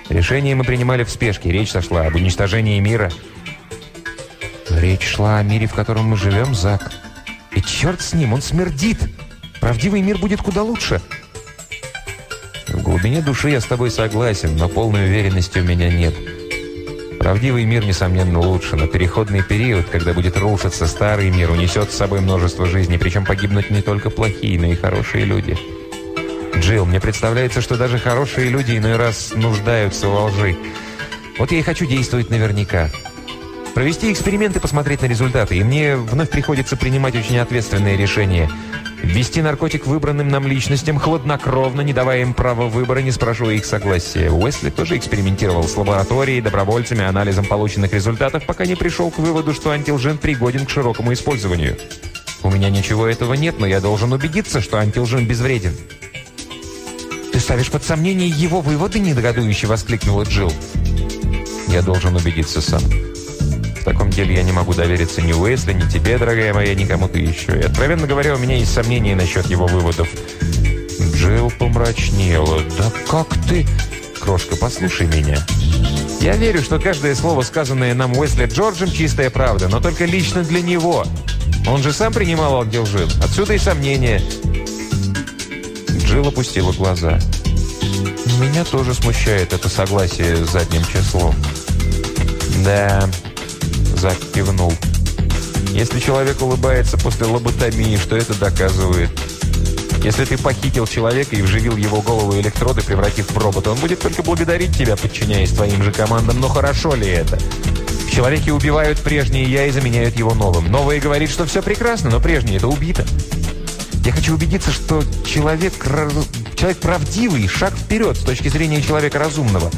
Решение мы принимали в спешке. Речь сошла об уничтожении мира. Речь шла о мире, в котором мы живем, Зак. И черт с ним, он смердит. Правдивый мир будет куда лучше. В глубине души я с тобой согласен, но полной уверенности у меня нет. Правдивый мир, несомненно, лучше, но переходный период, когда будет рушиться старый мир, унесет с собой множество жизней, причем погибнут не только плохие, но и хорошие люди. Джилл, мне представляется, что даже хорошие люди иной раз нуждаются во лжи. Вот я и хочу действовать наверняка. Провести эксперименты, посмотреть на результаты. И мне вновь приходится принимать очень ответственные решения. Ввести наркотик выбранным нам личностям хладнокровно, не давая им права выбора, не спрашивая их согласия. Уэсли тоже экспериментировал с лабораторией, добровольцами, анализом полученных результатов, пока не пришел к выводу, что антилжин пригоден к широкому использованию. У меня ничего этого нет, но я должен убедиться, что антилжин безвреден. «Ты ставишь под сомнение его выводы?» – недогадующе воскликнула Джилл. «Я должен убедиться сам». В таком деле я не могу довериться ни Уэсли, ни тебе, дорогая моя, ни кому-то еще. И, откровенно говоря, у меня есть сомнения насчет его выводов. Джилл помрачнела. «Да как ты...» «Крошка, послушай меня. Я верю, что каждое слово, сказанное нам Уэсли Джорджем, чистая правда, но только лично для него. Он же сам принимал Ангелжин. Отсюда и сомнения». Джилл опустила глаза. «Меня тоже смущает это согласие с задним числом». «Да...» Зак кивнул. «Если человек улыбается после лоботомии, что это доказывает?» Если ты похитил человека и вживил его голову электроды, превратив в робота, он будет только благодарить тебя, подчиняясь твоим же командам. Но хорошо ли это? В человеке убивают прежние «я» и заменяют его новым. Новое говорит, что все прекрасно, но прежнее – это убито. Я хочу убедиться, что человек, человек правдивый, шаг вперед с точки зрения человека разумного.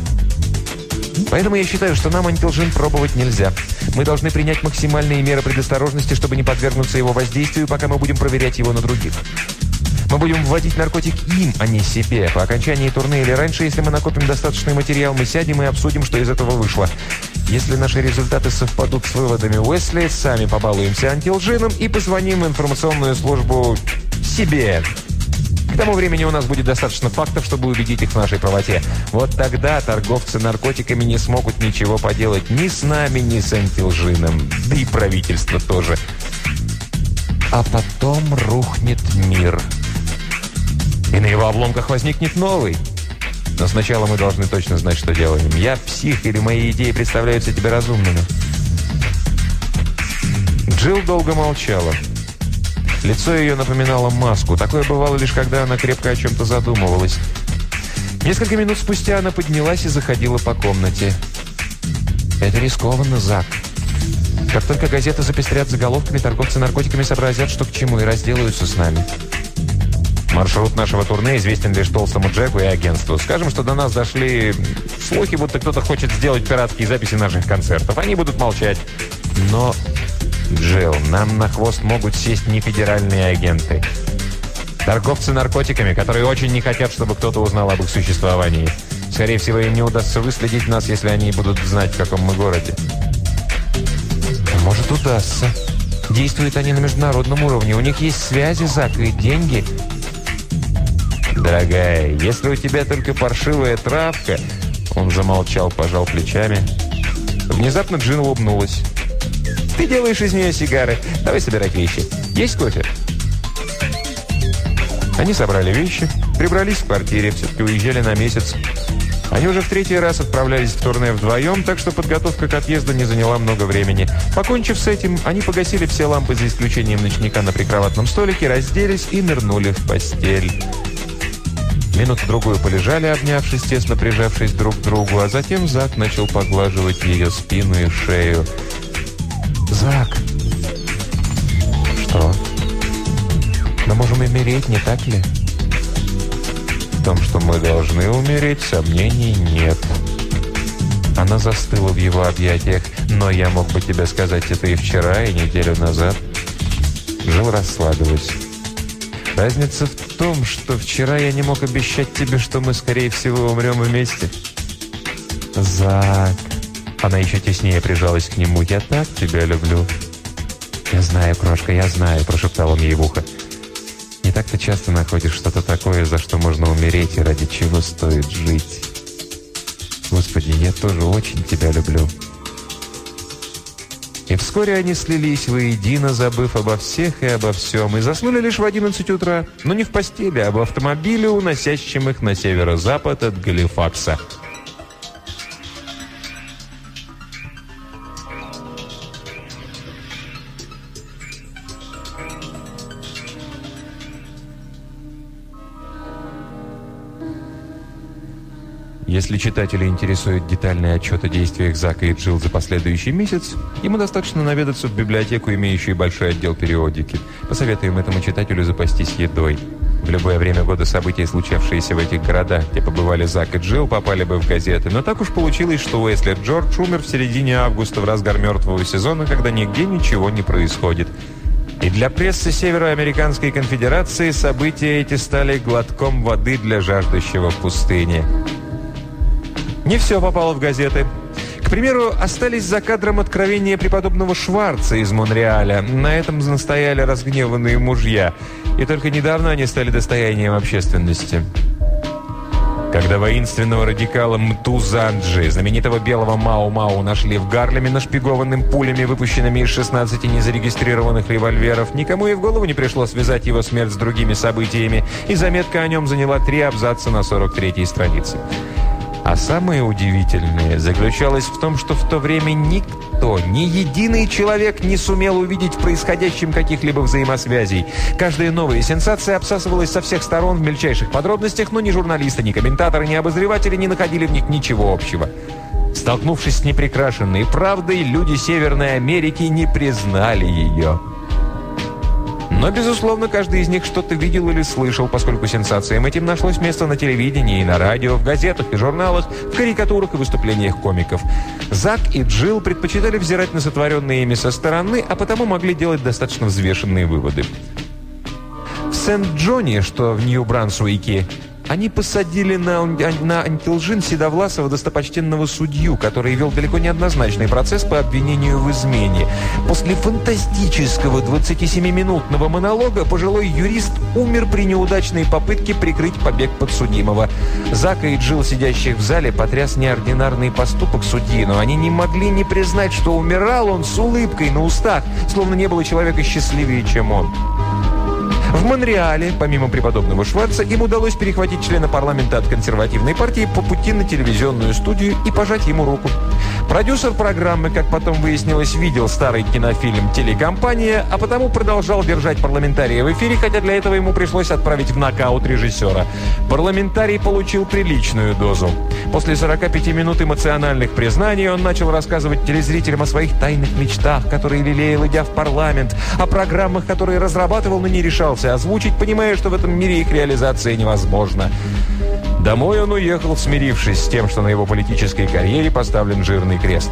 Поэтому я считаю, что нам антилжин пробовать нельзя. Мы должны принять максимальные меры предосторожности, чтобы не подвергнуться его воздействию, пока мы будем проверять его на других. Мы будем вводить наркотик им, а не себе. По окончании турне или раньше, если мы накопим достаточный материал, мы сядем и обсудим, что из этого вышло. Если наши результаты совпадут с выводами Уэсли, сами побалуемся антилжином и позвоним в информационную службу себе. К тому времени у нас будет достаточно фактов, чтобы убедить их в нашей правоте. Вот тогда торговцы наркотиками не смогут ничего поделать ни с нами, ни с антилжином. Да и правительство тоже. А потом рухнет мир. И на его обломках возникнет новый. Но сначала мы должны точно знать, что делаем. Я псих или мои идеи представляются тебе разумными? Джилл долго молчала. Лицо ее напоминало маску. Такое бывало лишь, когда она крепко о чем-то задумывалась. Несколько минут спустя она поднялась и заходила по комнате. «Это рискованно, Зак. Как только газеты запестрят заголовками, торговцы наркотиками сообразят, что к чему, и разделаются с нами». Маршрут нашего турне известен лишь толстому Джеку и агентству. Скажем, что до нас дошли слухи, будто кто-то хочет сделать пиратские записи наших концертов. Они будут молчать. Но, Джилл, нам на хвост могут сесть не федеральные агенты. Торговцы наркотиками, которые очень не хотят, чтобы кто-то узнал об их существовании. Скорее всего, им не удастся выследить нас, если они будут знать, в каком мы городе. Может, удастся. Действуют они на международном уровне. У них есть связи, Зак, и деньги. «Дорогая, если у тебя только паршивая травка...» Он замолчал, пожал плечами. Внезапно Джин улыбнулась. «Ты делаешь из нее сигары. Давай собирать вещи. Есть кофе?» Они собрали вещи, прибрались в квартире, все-таки уезжали на месяц. Они уже в третий раз отправлялись в турне вдвоем, так что подготовка к отъезду не заняла много времени. Покончив с этим, они погасили все лампы за исключением ночника на прикроватном столике, разделись и нырнули в постель. Минуту-другую полежали, обнявшись, тесно прижавшись друг к другу, а затем Зак начал поглаживать ее спину и шею. «Зак!» «Что?» «Мы можем умереть, не так ли?» «В том, что мы должны умереть, сомнений нет». Она застыла в его объятиях. «Но я мог бы тебе сказать это и вчера, и неделю назад». Жил расслабилась. Разница в том, что вчера я не мог обещать тебе, что мы, скорее всего, умрем вместе. Зак. Она еще теснее прижалась к нему. Я так тебя люблю. Я знаю, крошка, я знаю, прошептал он ей в ухо. Не так-то часто находишь что-то такое, за что можно умереть и ради чего стоит жить. Господи, я тоже очень тебя люблю. И вскоре они слились воедино, забыв обо всех и обо всем, и заснули лишь в 11 утра, но не в постели, а в автомобиле, уносящем их на северо-запад от Галифакса. Если читателя интересует детальный отчет о действиях Зака и Джилл за последующий месяц, ему достаточно наведаться в библиотеку, имеющую большой отдел периодики. Посоветуем этому читателю запастись едой. В любое время года события, случавшиеся в этих городах, где побывали Зак и Джилл, попали бы в газеты. Но так уж получилось, что Уэсли Джордж умер в середине августа в разгар мертвого сезона, когда нигде ничего не происходит. И для прессы Североамериканской конфедерации события эти стали глотком воды для жаждущего в пустыне. Не все попало в газеты. К примеру, остались за кадром откровения преподобного Шварца из Монреаля. На этом настояли разгневанные мужья. И только недавно они стали достоянием общественности. Когда воинственного радикала Мтузанджи, знаменитого белого Мау-Мау, нашли в Гарлеме нашпигованным пулями, выпущенными из 16 незарегистрированных револьверов, никому и в голову не пришло связать его смерть с другими событиями, и заметка о нем заняла три абзаца на 43-й странице. А самое удивительное заключалось в том, что в то время никто, ни единый человек не сумел увидеть в происходящем каких-либо взаимосвязей. Каждая новая сенсация обсасывалась со всех сторон в мельчайших подробностях, но ни журналисты, ни комментаторы, ни обозреватели не находили в них ничего общего. Столкнувшись с непрекрашенной правдой, люди Северной Америки не признали ее. Но, безусловно, каждый из них что-то видел или слышал, поскольку сенсациям этим нашлось место на телевидении и на радио, в газетах и журналах, в карикатурах и выступлениях комиков. Зак и Джилл предпочитали взирать на сотворенные ими со стороны, а потому могли делать достаточно взвешенные выводы. В Сент-Джоне, что в Нью-Брансуике, они посадили на, на Антилжин седовласого достопочтенного судью, который вел далеко не однозначный процесс по обвинению в измене. После фантастического 27-минутного монолога пожилой юрист умер при неудачной попытке прикрыть побег подсудимого. Зака и Джилл, сидящих в зале, потряс неординарный поступок судьи, но они не могли не признать, что умирал он с улыбкой на устах, словно не было человека счастливее, чем он. В Монреале, помимо преподобного Шварца, им удалось перехватить члена парламента от консервативной партии по пути на телевизионную студию и пожать ему руку. Продюсер программы, как потом выяснилось, видел старый кинофильм «Телекомпания», а потому продолжал держать парламентария в эфире, хотя для этого ему пришлось отправить в нокаут режиссера. Парламентарий получил приличную дозу. После 45 минут эмоциональных признаний он начал рассказывать телезрителям о своих тайных мечтах, которые лелеял, идя в парламент, о программах, которые разрабатывал, но не решался озвучить, понимая, что в этом мире их реализация невозможна. Домой он уехал, смирившись с тем, что на его политической карьере поставлен жирный крест.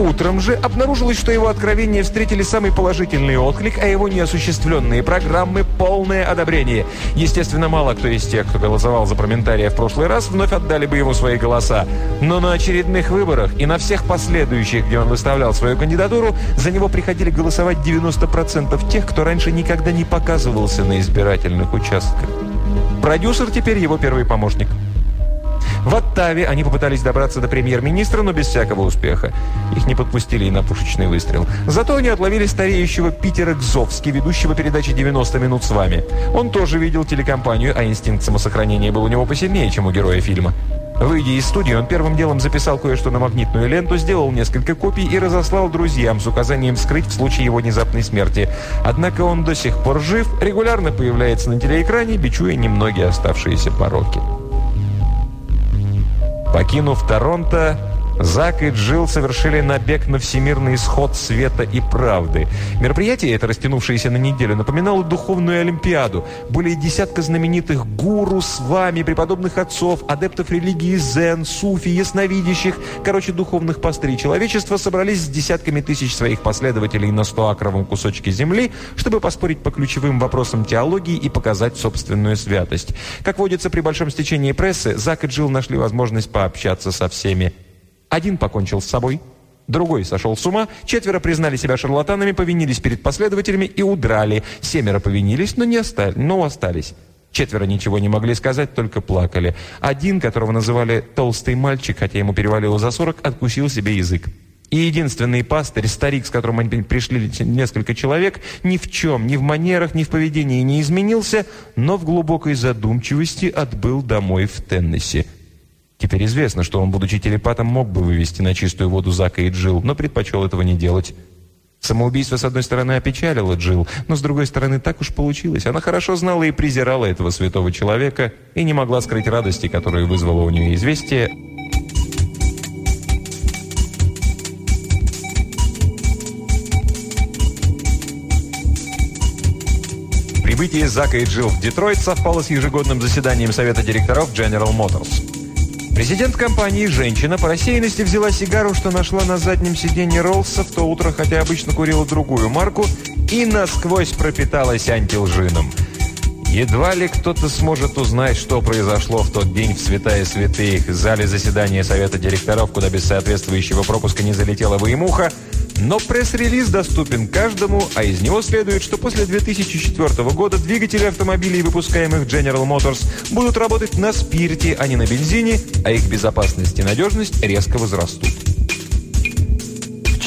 Утром же обнаружилось, что его откровения встретили самый положительный отклик, а его неосуществленные программы – полное одобрение. Естественно, мало кто из тех, кто голосовал за Проментария в прошлый раз, вновь отдали бы ему свои голоса. Но на очередных выборах и на всех последующих, где он выставлял свою кандидатуру, за него приходили голосовать 90% тех, кто раньше никогда не показывался на избирательных участках. Продюсер теперь его первый помощник. В Оттаве они попытались добраться до премьер-министра, но без всякого успеха. Их не подпустили и на пушечный выстрел. Зато они отловили стареющего Питера Гзовски, ведущего передачи «90 минут с вами». Он тоже видел телекомпанию, а инстинкт самосохранения был у него посильнее, чем у героя фильма. Выйдя из студии, он первым делом записал кое-что на магнитную ленту, сделал несколько копий и разослал друзьям с указанием скрыть в случае его внезапной смерти. Однако он до сих пор жив, регулярно появляется на телеэкране, бичуя немногие оставшиеся пороки. Покинув Торонто, Зак и Джилл совершили набег на всемирный исход света и правды. Мероприятие это, растянувшееся на неделю, напоминало духовную олимпиаду. Более десятка знаменитых гуру, с вами, преподобных отцов, адептов религии зен, суфи, ясновидящих, короче, духовных пастырей человечества собрались с десятками тысяч своих последователей на 100-акровом кусочке земли, чтобы поспорить по ключевым вопросам теологии и показать собственную святость. Как водится при большом стечении прессы, Зак и Джилл нашли возможность пообщаться со всеми. Один покончил с собой, другой сошел с ума, четверо признали себя шарлатанами, повинились перед последователями и удрали. Семеро повинились, но, не остались, но остались. Четверо ничего не могли сказать, только плакали. Один, которого называли «толстый мальчик», хотя ему перевалило за сорок, откусил себе язык. И единственный пастырь, старик, с которым они пришли несколько человек, ни в чем, ни в манерах, ни в поведении не изменился, но в глубокой задумчивости отбыл домой в Теннесси. Теперь известно, что он, будучи телепатом, мог бы вывести на чистую воду Зака и Джилл, но предпочел этого не делать. Самоубийство, с одной стороны, опечалило Джилл, но с другой стороны, так уж получилось. Она хорошо знала и презирала этого святого человека и не могла скрыть радости, которую вызвало у нее известие Прибытие Зака и Джилл в Детройт совпало с ежегодным заседанием Совета директоров General Motors. Президент компании «Женщина» по рассеянности взяла сигару, что нашла на заднем сиденье Роллса в то утро, хотя обычно курила другую марку, и насквозь пропиталась антилжином. Едва ли кто-то сможет узнать, что произошло в тот день в святая святых, зале заседания Совета директоров, куда без соответствующего пропуска не залетела бы и муха, но пресс-релиз доступен каждому, а из него следует, что после 2004 года двигатели автомобилей, выпускаемых General Motors, будут работать на спирте, а не на бензине, а их безопасность и надежность резко возрастут.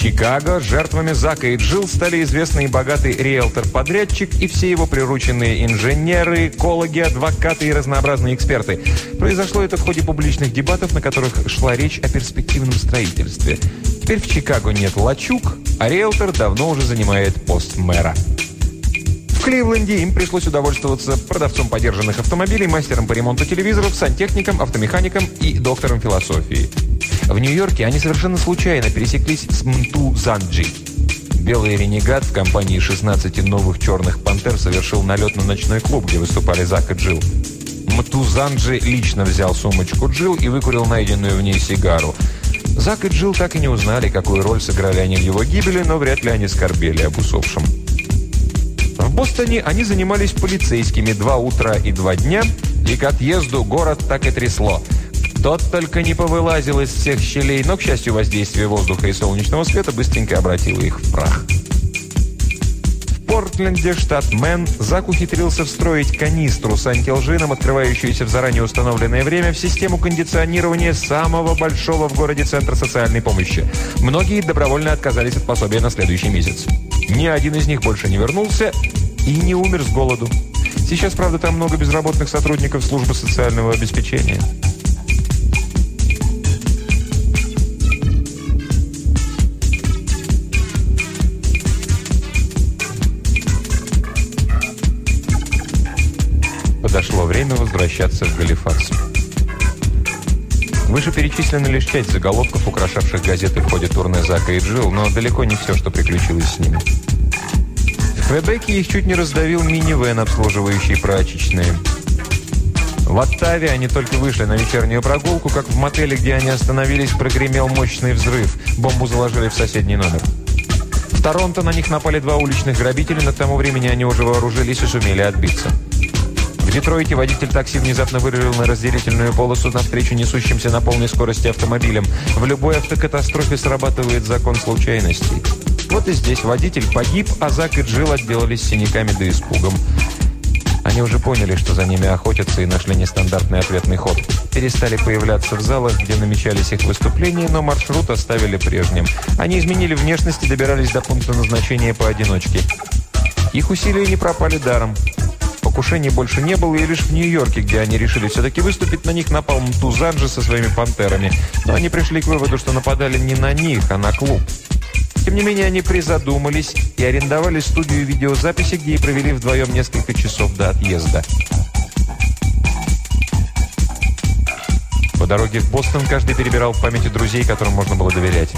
Чикаго жертвами Зака и Джилл стали известный и богатый риэлтор-подрядчик и все его прирученные инженеры, экологи, адвокаты и разнообразные эксперты. Произошло это в ходе публичных дебатов, на которых шла речь о перспективном строительстве. Теперь в Чикаго нет лачуг, а риэлтор давно уже занимает пост мэра. В Кливленде им пришлось удовольствоваться продавцом подержанных автомобилей, мастером по ремонту телевизоров, сантехником, автомехаником и доктором философии. В Нью-Йорке они совершенно случайно пересеклись с Мту Занджи. Белый ренегат в компании 16 новых черных пантер совершил налет на ночной клуб, где выступали Зак и Джилл. Матузанджи лично взял сумочку Джилл и выкурил найденную в ней сигару. Зак и Джилл так и не узнали, какую роль сыграли они в его гибели, но вряд ли они скорбели об усопшем. В Бостоне они занимались полицейскими два утра и два дня, и к отъезду город так и трясло. Тот только не повылазил из всех щелей, но, к счастью, воздействие воздуха и солнечного света быстренько обратило их в прах. В Портленде, штат Мэн, Зак ухитрился встроить канистру с антилжином, открывающуюся в заранее установленное время, в систему кондиционирования самого большого в городе Центра социальной помощи. Многие добровольно отказались от пособия на следующий месяц. Ни один из них больше не вернулся и не умер с голоду. Сейчас, правда, там много безработных сотрудников службы социального обеспечения. Подошло время возвращаться в Галифакс. Вышеперечислены лишь часть заголовков, украшавших газеты в ходе турне Зака и Джилл, но далеко не все, что приключилось с ними. В Квебеке их чуть не раздавил минивэн, обслуживающий прачечные. В Оттаве они только вышли на вечернюю прогулку, как в мотеле, где они остановились, прогремел мощный взрыв. Бомбу заложили в соседний номер. В Торонто на них напали два уличных грабителя, но к тому времени они уже вооружились и сумели отбиться. В Детройте водитель такси внезапно вырулил на разделительную полосу навстречу несущимся на полной скорости автомобилям. В любой автокатастрофе срабатывает закон случайностей. Вот и здесь водитель погиб, а Зак и Джилл отделались синяками да испугом. Они уже поняли, что за ними охотятся и нашли нестандартный ответный ход. Перестали появляться в залах, где намечались их выступления, но маршрут оставили прежним. Они изменили внешность и добирались до пункта назначения поодиночке. Их усилия не пропали даром. Покушений больше не было, и лишь в Нью-Йорке, где они решили все-таки выступить, на них напал Мтузанджи со своими пантерами. Но они пришли к выводу, что нападали не на них, а на клуб. Тем не менее, они призадумались и арендовали студию видеозаписи, где и провели вдвоем несколько часов до отъезда. По дороге в Бостон каждый перебирал в памяти друзей, которым можно было доверять.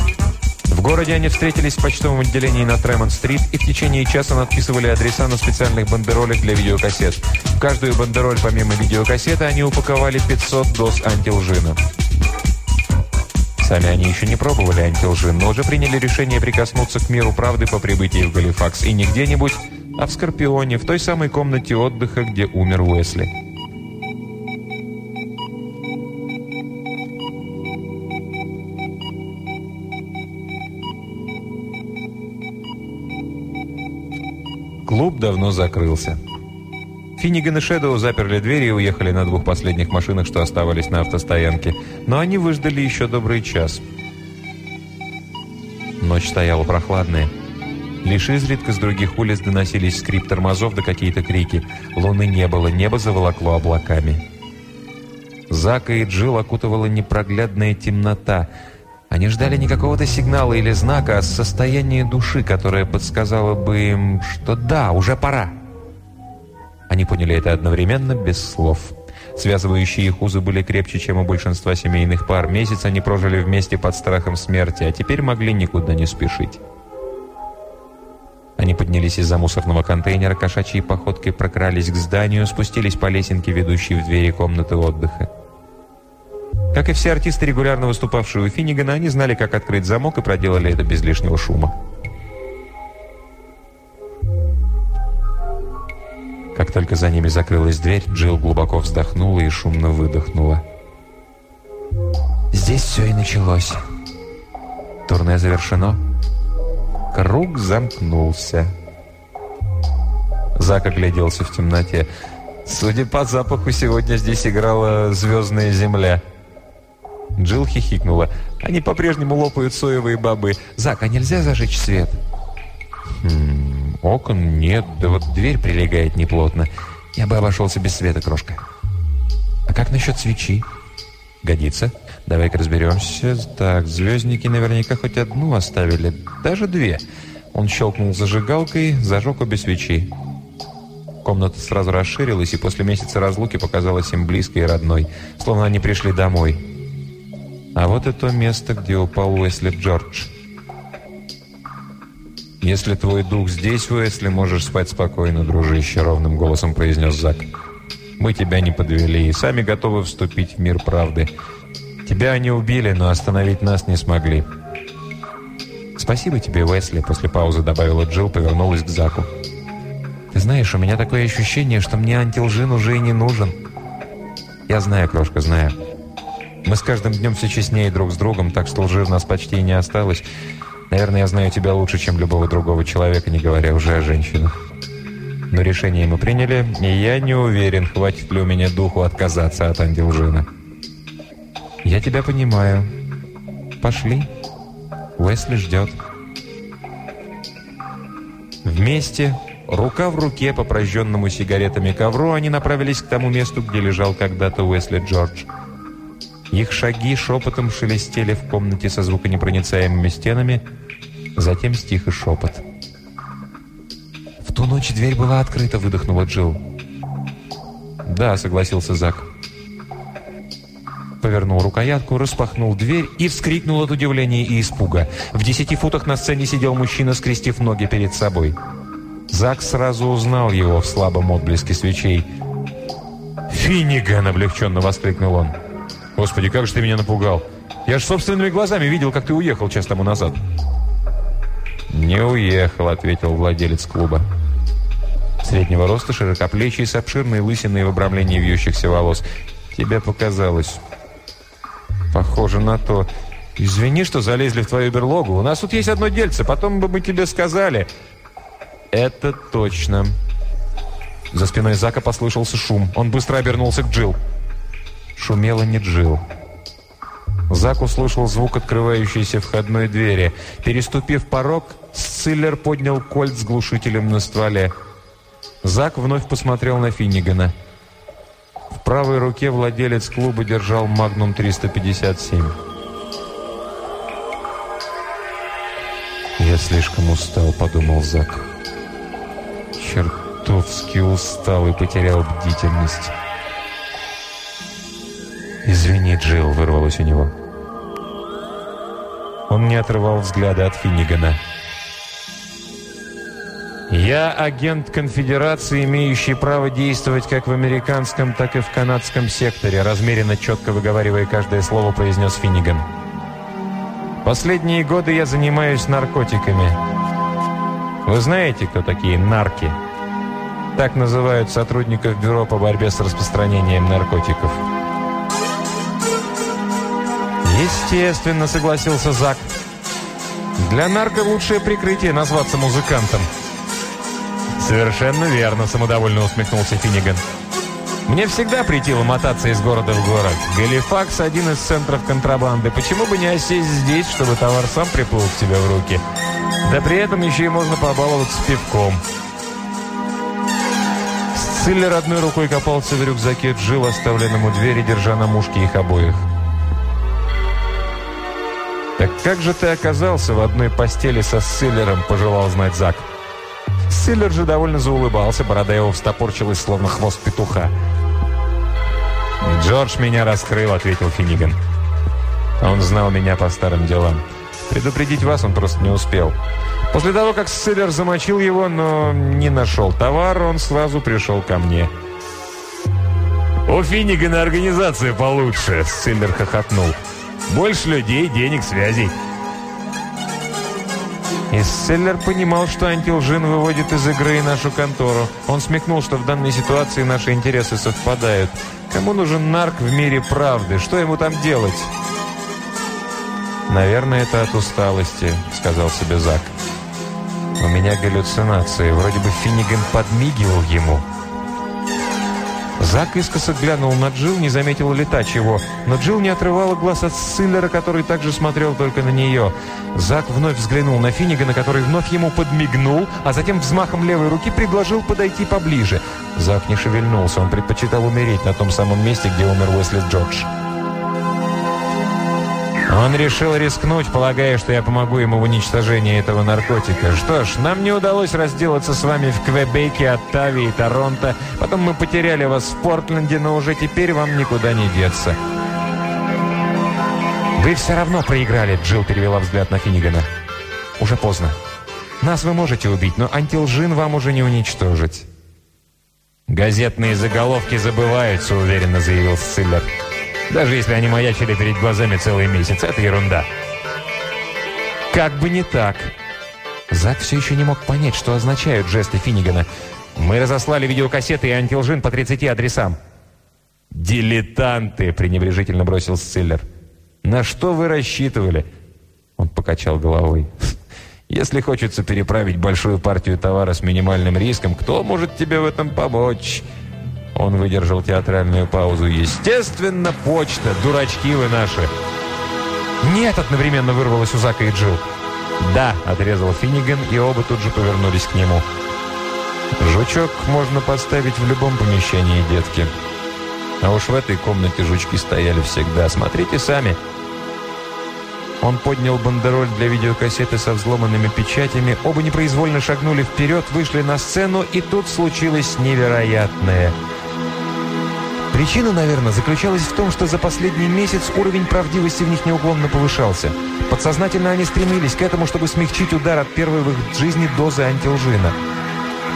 В городе они встретились в почтовом отделении на Тремонт-стрит и в течение часа надписывали адреса на специальных бандеролях для видеокассет. В каждую бандероль, помимо видеокассеты, они упаковали 500 доз антилжина. Сами они еще не пробовали антилжин, но уже приняли решение прикоснуться к миру правды по прибытии в Галифакс. И не где-нибудь, а в Скорпионе, в той самой комнате отдыха, где умер Уэсли. Давно закрылся. Финниган и Шэдоу заперли двери и уехали на двух последних машинах, что оставались на автостоянке. Но они выждали еще добрый час. Ночь стояла прохладная. Лишь изредка с других улиц доносились скрип тормозов да какие-то крики. Луны не было, небо заволокло облаками. Зака и Джилл окутывала непроглядная темнота – они ждали не какого-то сигнала или знака, а состояния души, которое подсказало бы им, что да, уже пора. Они поняли это одновременно, без слов. Связывающие их узы были крепче, чем у большинства семейных пар. Месяц они прожили вместе под страхом смерти, а теперь могли никуда не спешить. Они поднялись из-за мусорного контейнера, кошачьей походкой прокрались к зданию, спустились по лесенке, ведущей в двери комнаты отдыха. Как и все артисты, регулярно выступавшие у Финнигана, они знали, как открыть замок и проделали это без лишнего шума. Как только за ними закрылась дверь, Джилл глубоко вздохнула и шумно выдохнула. Здесь все и началось. Турне завершено. Круг замкнулся. Зак огляделся в темноте. Судя по запаху, сегодня здесь играла «Звездная земля». Джилл хихикнула. «Они по-прежнему лопают соевые бобы. Зак, а нельзя зажечь свет?» хм, «Окон нет, да вот дверь прилегает неплотно. Я бы обошелся без света, крошка». «А как насчет свечи?» «Годится. Давай-ка разберемся. Так, звездники наверняка хоть одну оставили. Даже две». Он щелкнул зажигалкой, зажег обе свечи. Комната сразу расширилась, и после месяца разлуки показалась им близкой и родной, словно они пришли домой. А вот и то место, где упал Уэсли Джордж. «Если твой дух здесь, Уэсли, можешь спать спокойно, дружище», — ровным голосом произнес Зак. «Мы тебя не подвели и сами готовы вступить в мир правды. Тебя они убили, но остановить нас не смогли». «Спасибо тебе, Уэсли», — после паузы добавила Джилл, повернулась к Заку. Ты знаешь, у меня такое ощущение, что мне антилжин уже и не нужен. Я знаю, крошка, знаю. Мы с каждым днем все честнее друг с другом, так что лжи у нас почти и не осталось. Наверное, я знаю тебя лучше, чем любого другого человека, не говоря уже о женщинах. Но решение мы приняли, и я не уверен, хватит ли у меня духу отказаться от антилжина. Я тебя понимаю. Пошли. Уэсли ждет. Вместе Рука в руке по прожженному сигаретами ковру они направились к тому месту, где лежал когда-то Уэсли Джордж. Их шаги шепотом шелестели в комнате со звуконепроницаемыми стенами, затем стих и шепот. «В ту ночь дверь была открыта», — выдохнула Джилл. «Да», — согласился Зак. Повернул рукоятку, распахнул дверь и вскрикнул от удивления и испуга. В десяти футах на сцене сидел мужчина, скрестив ноги перед собой. Зак сразу узнал его в слабом отблеске свечей. «Финниган!» — облегченно воскликнул он. «Господи, как же ты меня напугал! Я же собственными глазами видел, как ты уехал час тому назад!» «Не уехал», — ответил владелец клуба. Среднего роста, широкоплечий, с обширной лысиной в обрамлении вьющихся волос. «Тебе показалось». «Похоже на то. Извини, что залезли в твою берлогу. У нас тут есть одно дельце, потом бы мы тебе сказали». «Это точно». За спиной Зака послышался шум. Он быстро обернулся к Джилл. Шумела не Джилл. Зак услышал звук открывающейся входной двери. Переступив порог, Сциллер поднял кольт с глушителем на стволе. Зак вновь посмотрел на Финнигана. В правой руке владелец клуба держал «Магнум 357». «Я слишком устал», — подумал Зак чертовски устал и потерял бдительность. «Извини, Джилл», — вырвалось у него. Он не отрывал взгляда от Финнигана. «Я агент конфедерации, имеющий право действовать как в американском, так и в канадском секторе», размеренно четко выговаривая каждое слово, произнес Финниган. «Последние годы я занимаюсь наркотиками. Вы знаете, кто такие нарки?» Так называют сотрудников Бюро по борьбе с распространением наркотиков. Естественно, согласился Зак. Для нарко лучшее прикрытие назваться музыкантом. Совершенно верно, самодовольно усмехнулся Финниган. Мне всегда притило мотаться из города в город. Галифакс – один из центров контрабанды. Почему бы не осесть здесь, чтобы товар сам приплыл к тебе в руки? Да при этом еще и можно побаловаться пивком. Силлер одной рукой копался в рюкзаке Джил, оставленном у двери, держа на мушке их обоих. «Так как же ты оказался в одной постели со Силлером?» – пожелал знать Зак. Силлер же довольно заулыбался, борода его встопорчилась, словно хвост петуха. «Джордж меня раскрыл», – ответил Финниган. «Он знал меня по старым делам. Предупредить вас он просто не успел». После того, как Силлер замочил его, но не нашел товар, он сразу пришел ко мне. «У Финнигана организация получше», — Силлер хохотнул. «Больше людей, денег, связей». И Селлер понимал, что антилжин выводит из игры и нашу контору. Он смекнул, что в данной ситуации наши интересы совпадают. Кому нужен нарк в мире правды? Что ему там делать? «Наверное, это от усталости», — сказал себе Зак. «У меня галлюцинации. Вроде бы Финниган подмигивал ему». Зак искоса глянул на Джилл, не заметил ли та чего. Но Джилл не отрывала глаз от Силлера, который также смотрел только на нее. Зак вновь взглянул на Финнигана, который вновь ему подмигнул, а затем взмахом левой руки предложил подойти поближе. Зак не шевельнулся, он предпочитал умереть на том самом месте, где умер Уэсли Джордж. Он решил рискнуть, полагая, что я помогу ему в уничтожении этого наркотика. Что ж, нам не удалось разделаться с вами в Квебеке, Оттаве и Торонто. Потом мы потеряли вас в Портленде, но уже теперь вам никуда не деться. «Вы все равно проиграли», — Джилл перевела взгляд на Финнигана. «Уже поздно. Нас вы можете убить, но антилжин вам уже не уничтожить». «Газетные заголовки забываются», — уверенно заявил Сциллер. Даже если они маячили перед глазами целый месяц, это ерунда. Как бы не так. Зак все еще не мог понять, что означают жесты Финнигана. Мы разослали видеокассеты и антилжин по 30 адресам. «Дилетанты!» – пренебрежительно бросил Сциллер. «На что вы рассчитывали?» Он покачал головой. «Если хочется переправить большую партию товара с минимальным риском, кто может тебе в этом помочь?» Он выдержал театральную паузу. «Естественно, почта! Дурачки вы наши!» «Нет!» — одновременно вырвалось у Зака и Джилл. «Да!» — отрезал Финниган, и оба тут же повернулись к нему. «Жучок можно поставить в любом помещении, детки. А уж в этой комнате жучки стояли всегда. Смотрите сами!» Он поднял бандероль для видеокассеты со взломанными печатями. Оба непроизвольно шагнули вперед, вышли на сцену, и тут случилось невероятное – Причина, наверное, заключалась в том, что за последний месяц уровень правдивости в них неуклонно повышался. Подсознательно они стремились к этому, чтобы смягчить удар от первой в их жизни дозы антилжина.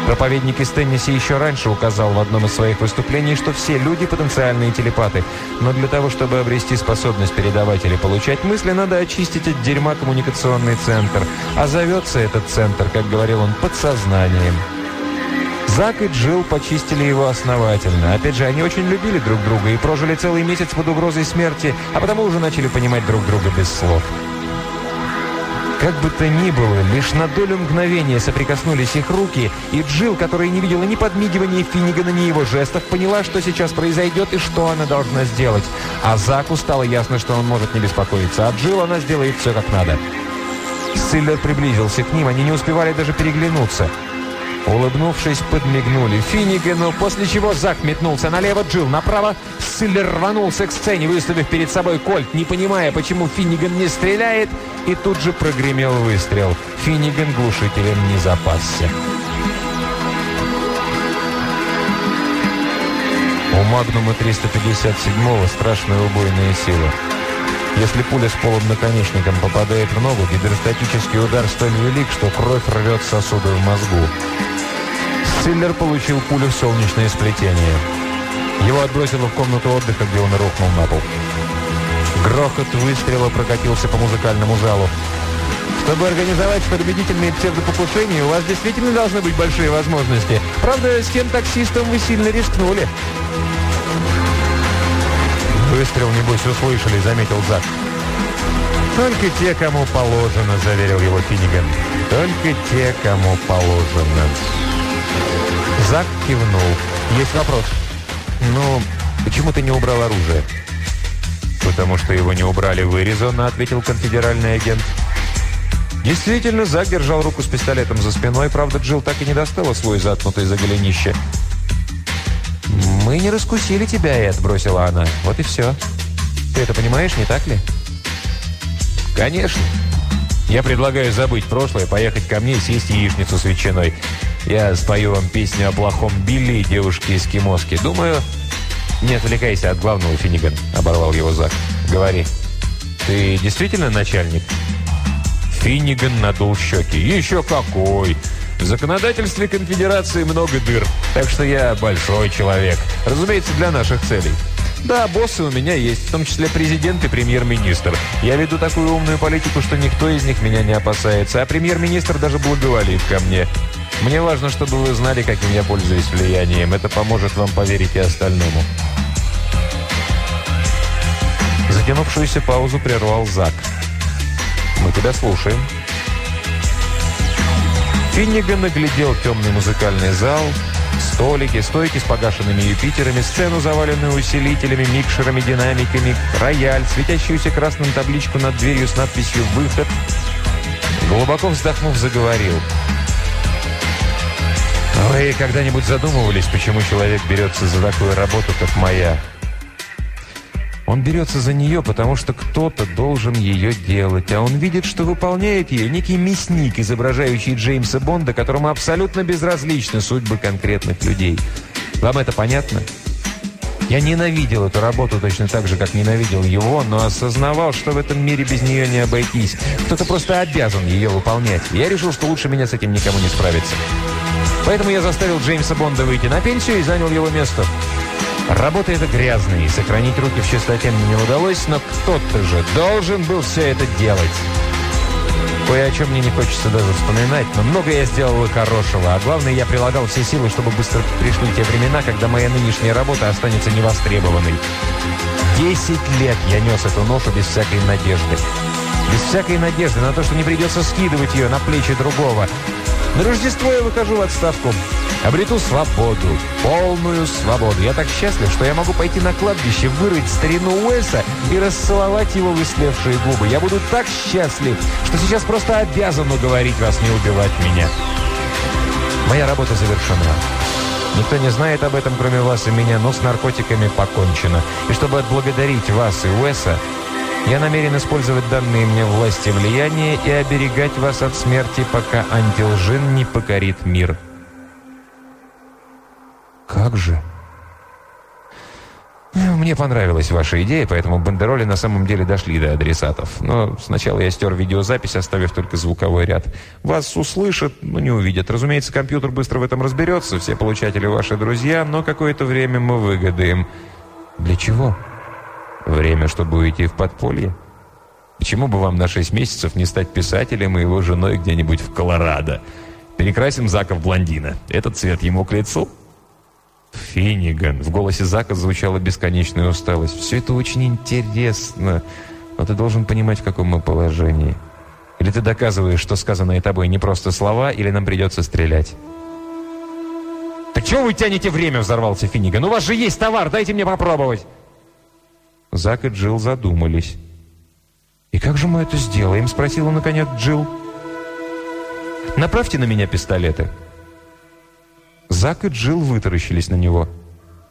Проповедник из Тенниси еще раньше указал в одном из своих выступлений, что все люди – потенциальные телепаты. Но для того, чтобы обрести способность передавать или получать мысли, надо очистить от дерьма коммуникационный центр. А зовется этот центр, как говорил он, подсознанием. Зак и Джилл почистили его основательно. Опять же, они очень любили друг друга и прожили целый месяц под угрозой смерти, а потому уже начали понимать друг друга без слов. Как бы то ни было, лишь на долю мгновения соприкоснулись их руки, и Джилл, которая не видела ни подмигивания Финнигана, ни его жестов, поняла, что сейчас произойдет и что она должна сделать. А Заку стало ясно, что он может не беспокоиться, а Джилл она сделает все как надо. Силлер приблизился к ним, они не успевали даже переглянуться – Улыбнувшись, подмигнули Финнигану, после чего Зак метнулся налево, Джилл направо. Силлер рванулся к сцене, выставив перед собой кольт, не понимая, почему Финниган не стреляет, и тут же прогремел выстрел. Финниган глушителем не запасся. У Магнума 357-го страшная убойная сила. Если пуля с полым наконечником попадает в ногу, гидростатический удар столь велик, что кровь рвет сосуды в мозгу. Силлер получил пулю в солнечное сплетение. Его отбросило в комнату отдыха, где он рухнул на пол. Грохот выстрела прокатился по музыкальному залу. Чтобы организовать победительные псевдопокушения, у вас действительно должны быть большие возможности. Правда, с тем таксистом вы сильно рискнули. Выстрел, небось, услышали, заметил Зак. «Только те, кому положено», — заверил его Финниган. «Только те, кому положено». Зак кивнул. «Есть вопрос?» «Ну, почему ты не убрал оружие?» «Потому что его не убрали вы, резонно», — ответил конфедеральный агент. Действительно, Зак держал руку с пистолетом за спиной, правда, Джилл так и не достала свой заткнутый за голенище. «Мы не раскусили тебя, Эд», — бросила она. «Вот и все. Ты это понимаешь, не так ли?» «Конечно. Я предлагаю забыть прошлое, поехать ко мне и съесть яичницу с ветчиной. Я спою вам песню о плохом Билли и девушке-эскимоске. Думаю... Не отвлекайся от главного, Финниган, оборвал его Зак. Говори. Ты действительно начальник? Финниган надул щеки. Еще какой! В законодательстве конфедерации много дыр, так что я большой человек. Разумеется, для наших целей. Да, боссы у меня есть, в том числе президент и премьер-министр. Я веду такую умную политику, что никто из них меня не опасается, а премьер-министр даже благоволит ко мне. Мне важно, чтобы вы знали, каким я пользуюсь влиянием. Это поможет вам поверить и остальному. Затянувшуюся паузу прервал Зак. «Мы тебя слушаем». Финниган наглядел темный музыкальный зал, столики, стойки с погашенными Юпитерами, сцену, заваленную усилителями, микшерами, динамиками, рояль, светящуюся красным табличку над дверью с надписью «Выход». Глубоко вздохнув, заговорил. «Вы когда-нибудь задумывались, почему человек берется за такую работу, как моя?» Он берется за нее, потому что кто-то должен ее делать, а он видит, что выполняет ее некий мясник, изображающий Джеймса Бонда, которому абсолютно безразличны судьбы конкретных людей. Вам это понятно? Я ненавидел эту работу точно так же, как ненавидел его, но осознавал, что в этом мире без нее не обойтись. Кто-то просто обязан ее выполнять. Я решил, что лучше меня с этим никому не справиться. Поэтому я заставил Джеймса Бонда выйти на пенсию и занял его место. Работа эта грязная, и сохранить руки в чистоте мне не удалось, но кто-то же должен был все это делать. Кое о чем мне не хочется даже вспоминать, но много я сделал и хорошего, а главное, я прилагал все силы, чтобы быстро пришли те времена, когда моя нынешняя работа останется невостребованной. Десять лет я нес эту ношу без всякой надежды. Без всякой надежды на то, что не придется скидывать ее на плечи другого. На Рождество я выхожу в отставку. Обрету свободу, полную свободу. Я так счастлив, что я могу пойти на кладбище, вырыть старину Уэльса и расцеловать его в истлевшие губы. Я буду так счастлив, что сейчас просто обязан уговорить вас не убивать меня. Моя работа завершена. Никто не знает об этом, кроме вас и меня, но с наркотиками покончено. И чтобы отблагодарить вас и Уэса, я намерен использовать данные мне власти влияния и оберегать вас от смерти, пока антилжин не покорит мир. Как же? Мне понравилась ваша идея, поэтому бандероли на самом деле дошли до адресатов. Но сначала я стер видеозапись, оставив только звуковой ряд. Вас услышат, но не увидят. Разумеется, компьютер быстро в этом разберется. Все получатели ваши друзья, но какое-то время мы выгадаем. Для чего? Время, чтобы уйти в подполье? Почему бы вам на 6 месяцев не стать писателем и его женой где-нибудь в Колорадо? Перекрасим Зака в блондина. Этот цвет ему к лицу?» «Финниган!» В голосе Зака звучала бесконечная усталость. «Все это очень интересно, но ты должен понимать, в каком мы положении. Или ты доказываешь, что сказанное тобой не просто слова, или нам придется стрелять». «Так чего вы тянете время?» – взорвался Финниган. «У вас же есть товар, дайте мне попробовать!» Зак и Джилл задумались. «И как же мы это сделаем?» – спросила наконец Джилл. «Направьте на меня пистолеты». Зак и Джилл вытаращились на него.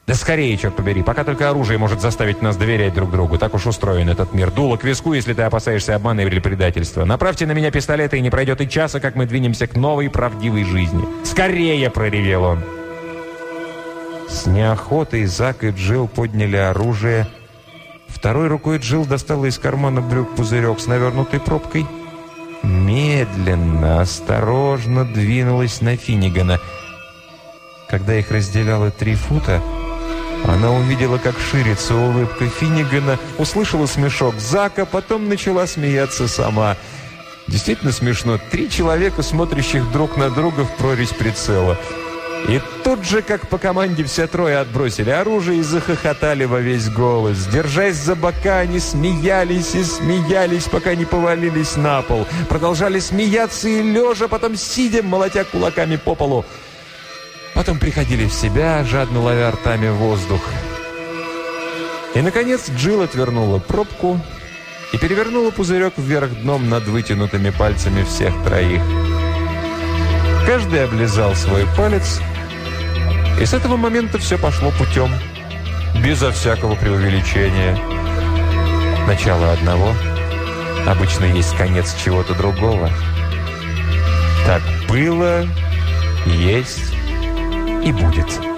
«Да скорее, черт побери, пока только оружие может заставить нас доверять друг другу. Так уж устроен этот мир. Дуло к виску, если ты опасаешься обмана или предательства. Направьте на меня пистолеты, и не пройдет и часа, как мы двинемся к новой правдивой жизни. Скорее!» – проревел он. С неохотой Зак и Джилл подняли оружие. Второй рукой Джилл достала из кармана брюк пузырек с навернутой пробкой. Медленно, осторожно двинулась на Финнигана – когда их разделяло три фута, она увидела, как ширится улыбка Финнигана, услышала смешок Зака, потом начала смеяться сама. Действительно смешно. Три человека, смотрящих друг на друга в прорезь прицела. И тут же, как по команде, все трое отбросили оружие и захохотали во весь голос. Держась за бока, они смеялись и смеялись, пока не повалились на пол. Продолжали смеяться и лежа, потом сидя, молотя кулаками по полу. Потом приходили в себя, жадно ловя ртами воздух. И, наконец, Джилл отвернула пробку и перевернула пузырек вверх дном над вытянутыми пальцами всех троих. Каждый облизал свой палец, и с этого момента все пошло путем, безо всякого преувеличения. Начало одного обычно есть конец чего-то другого. Так было, есть и будет.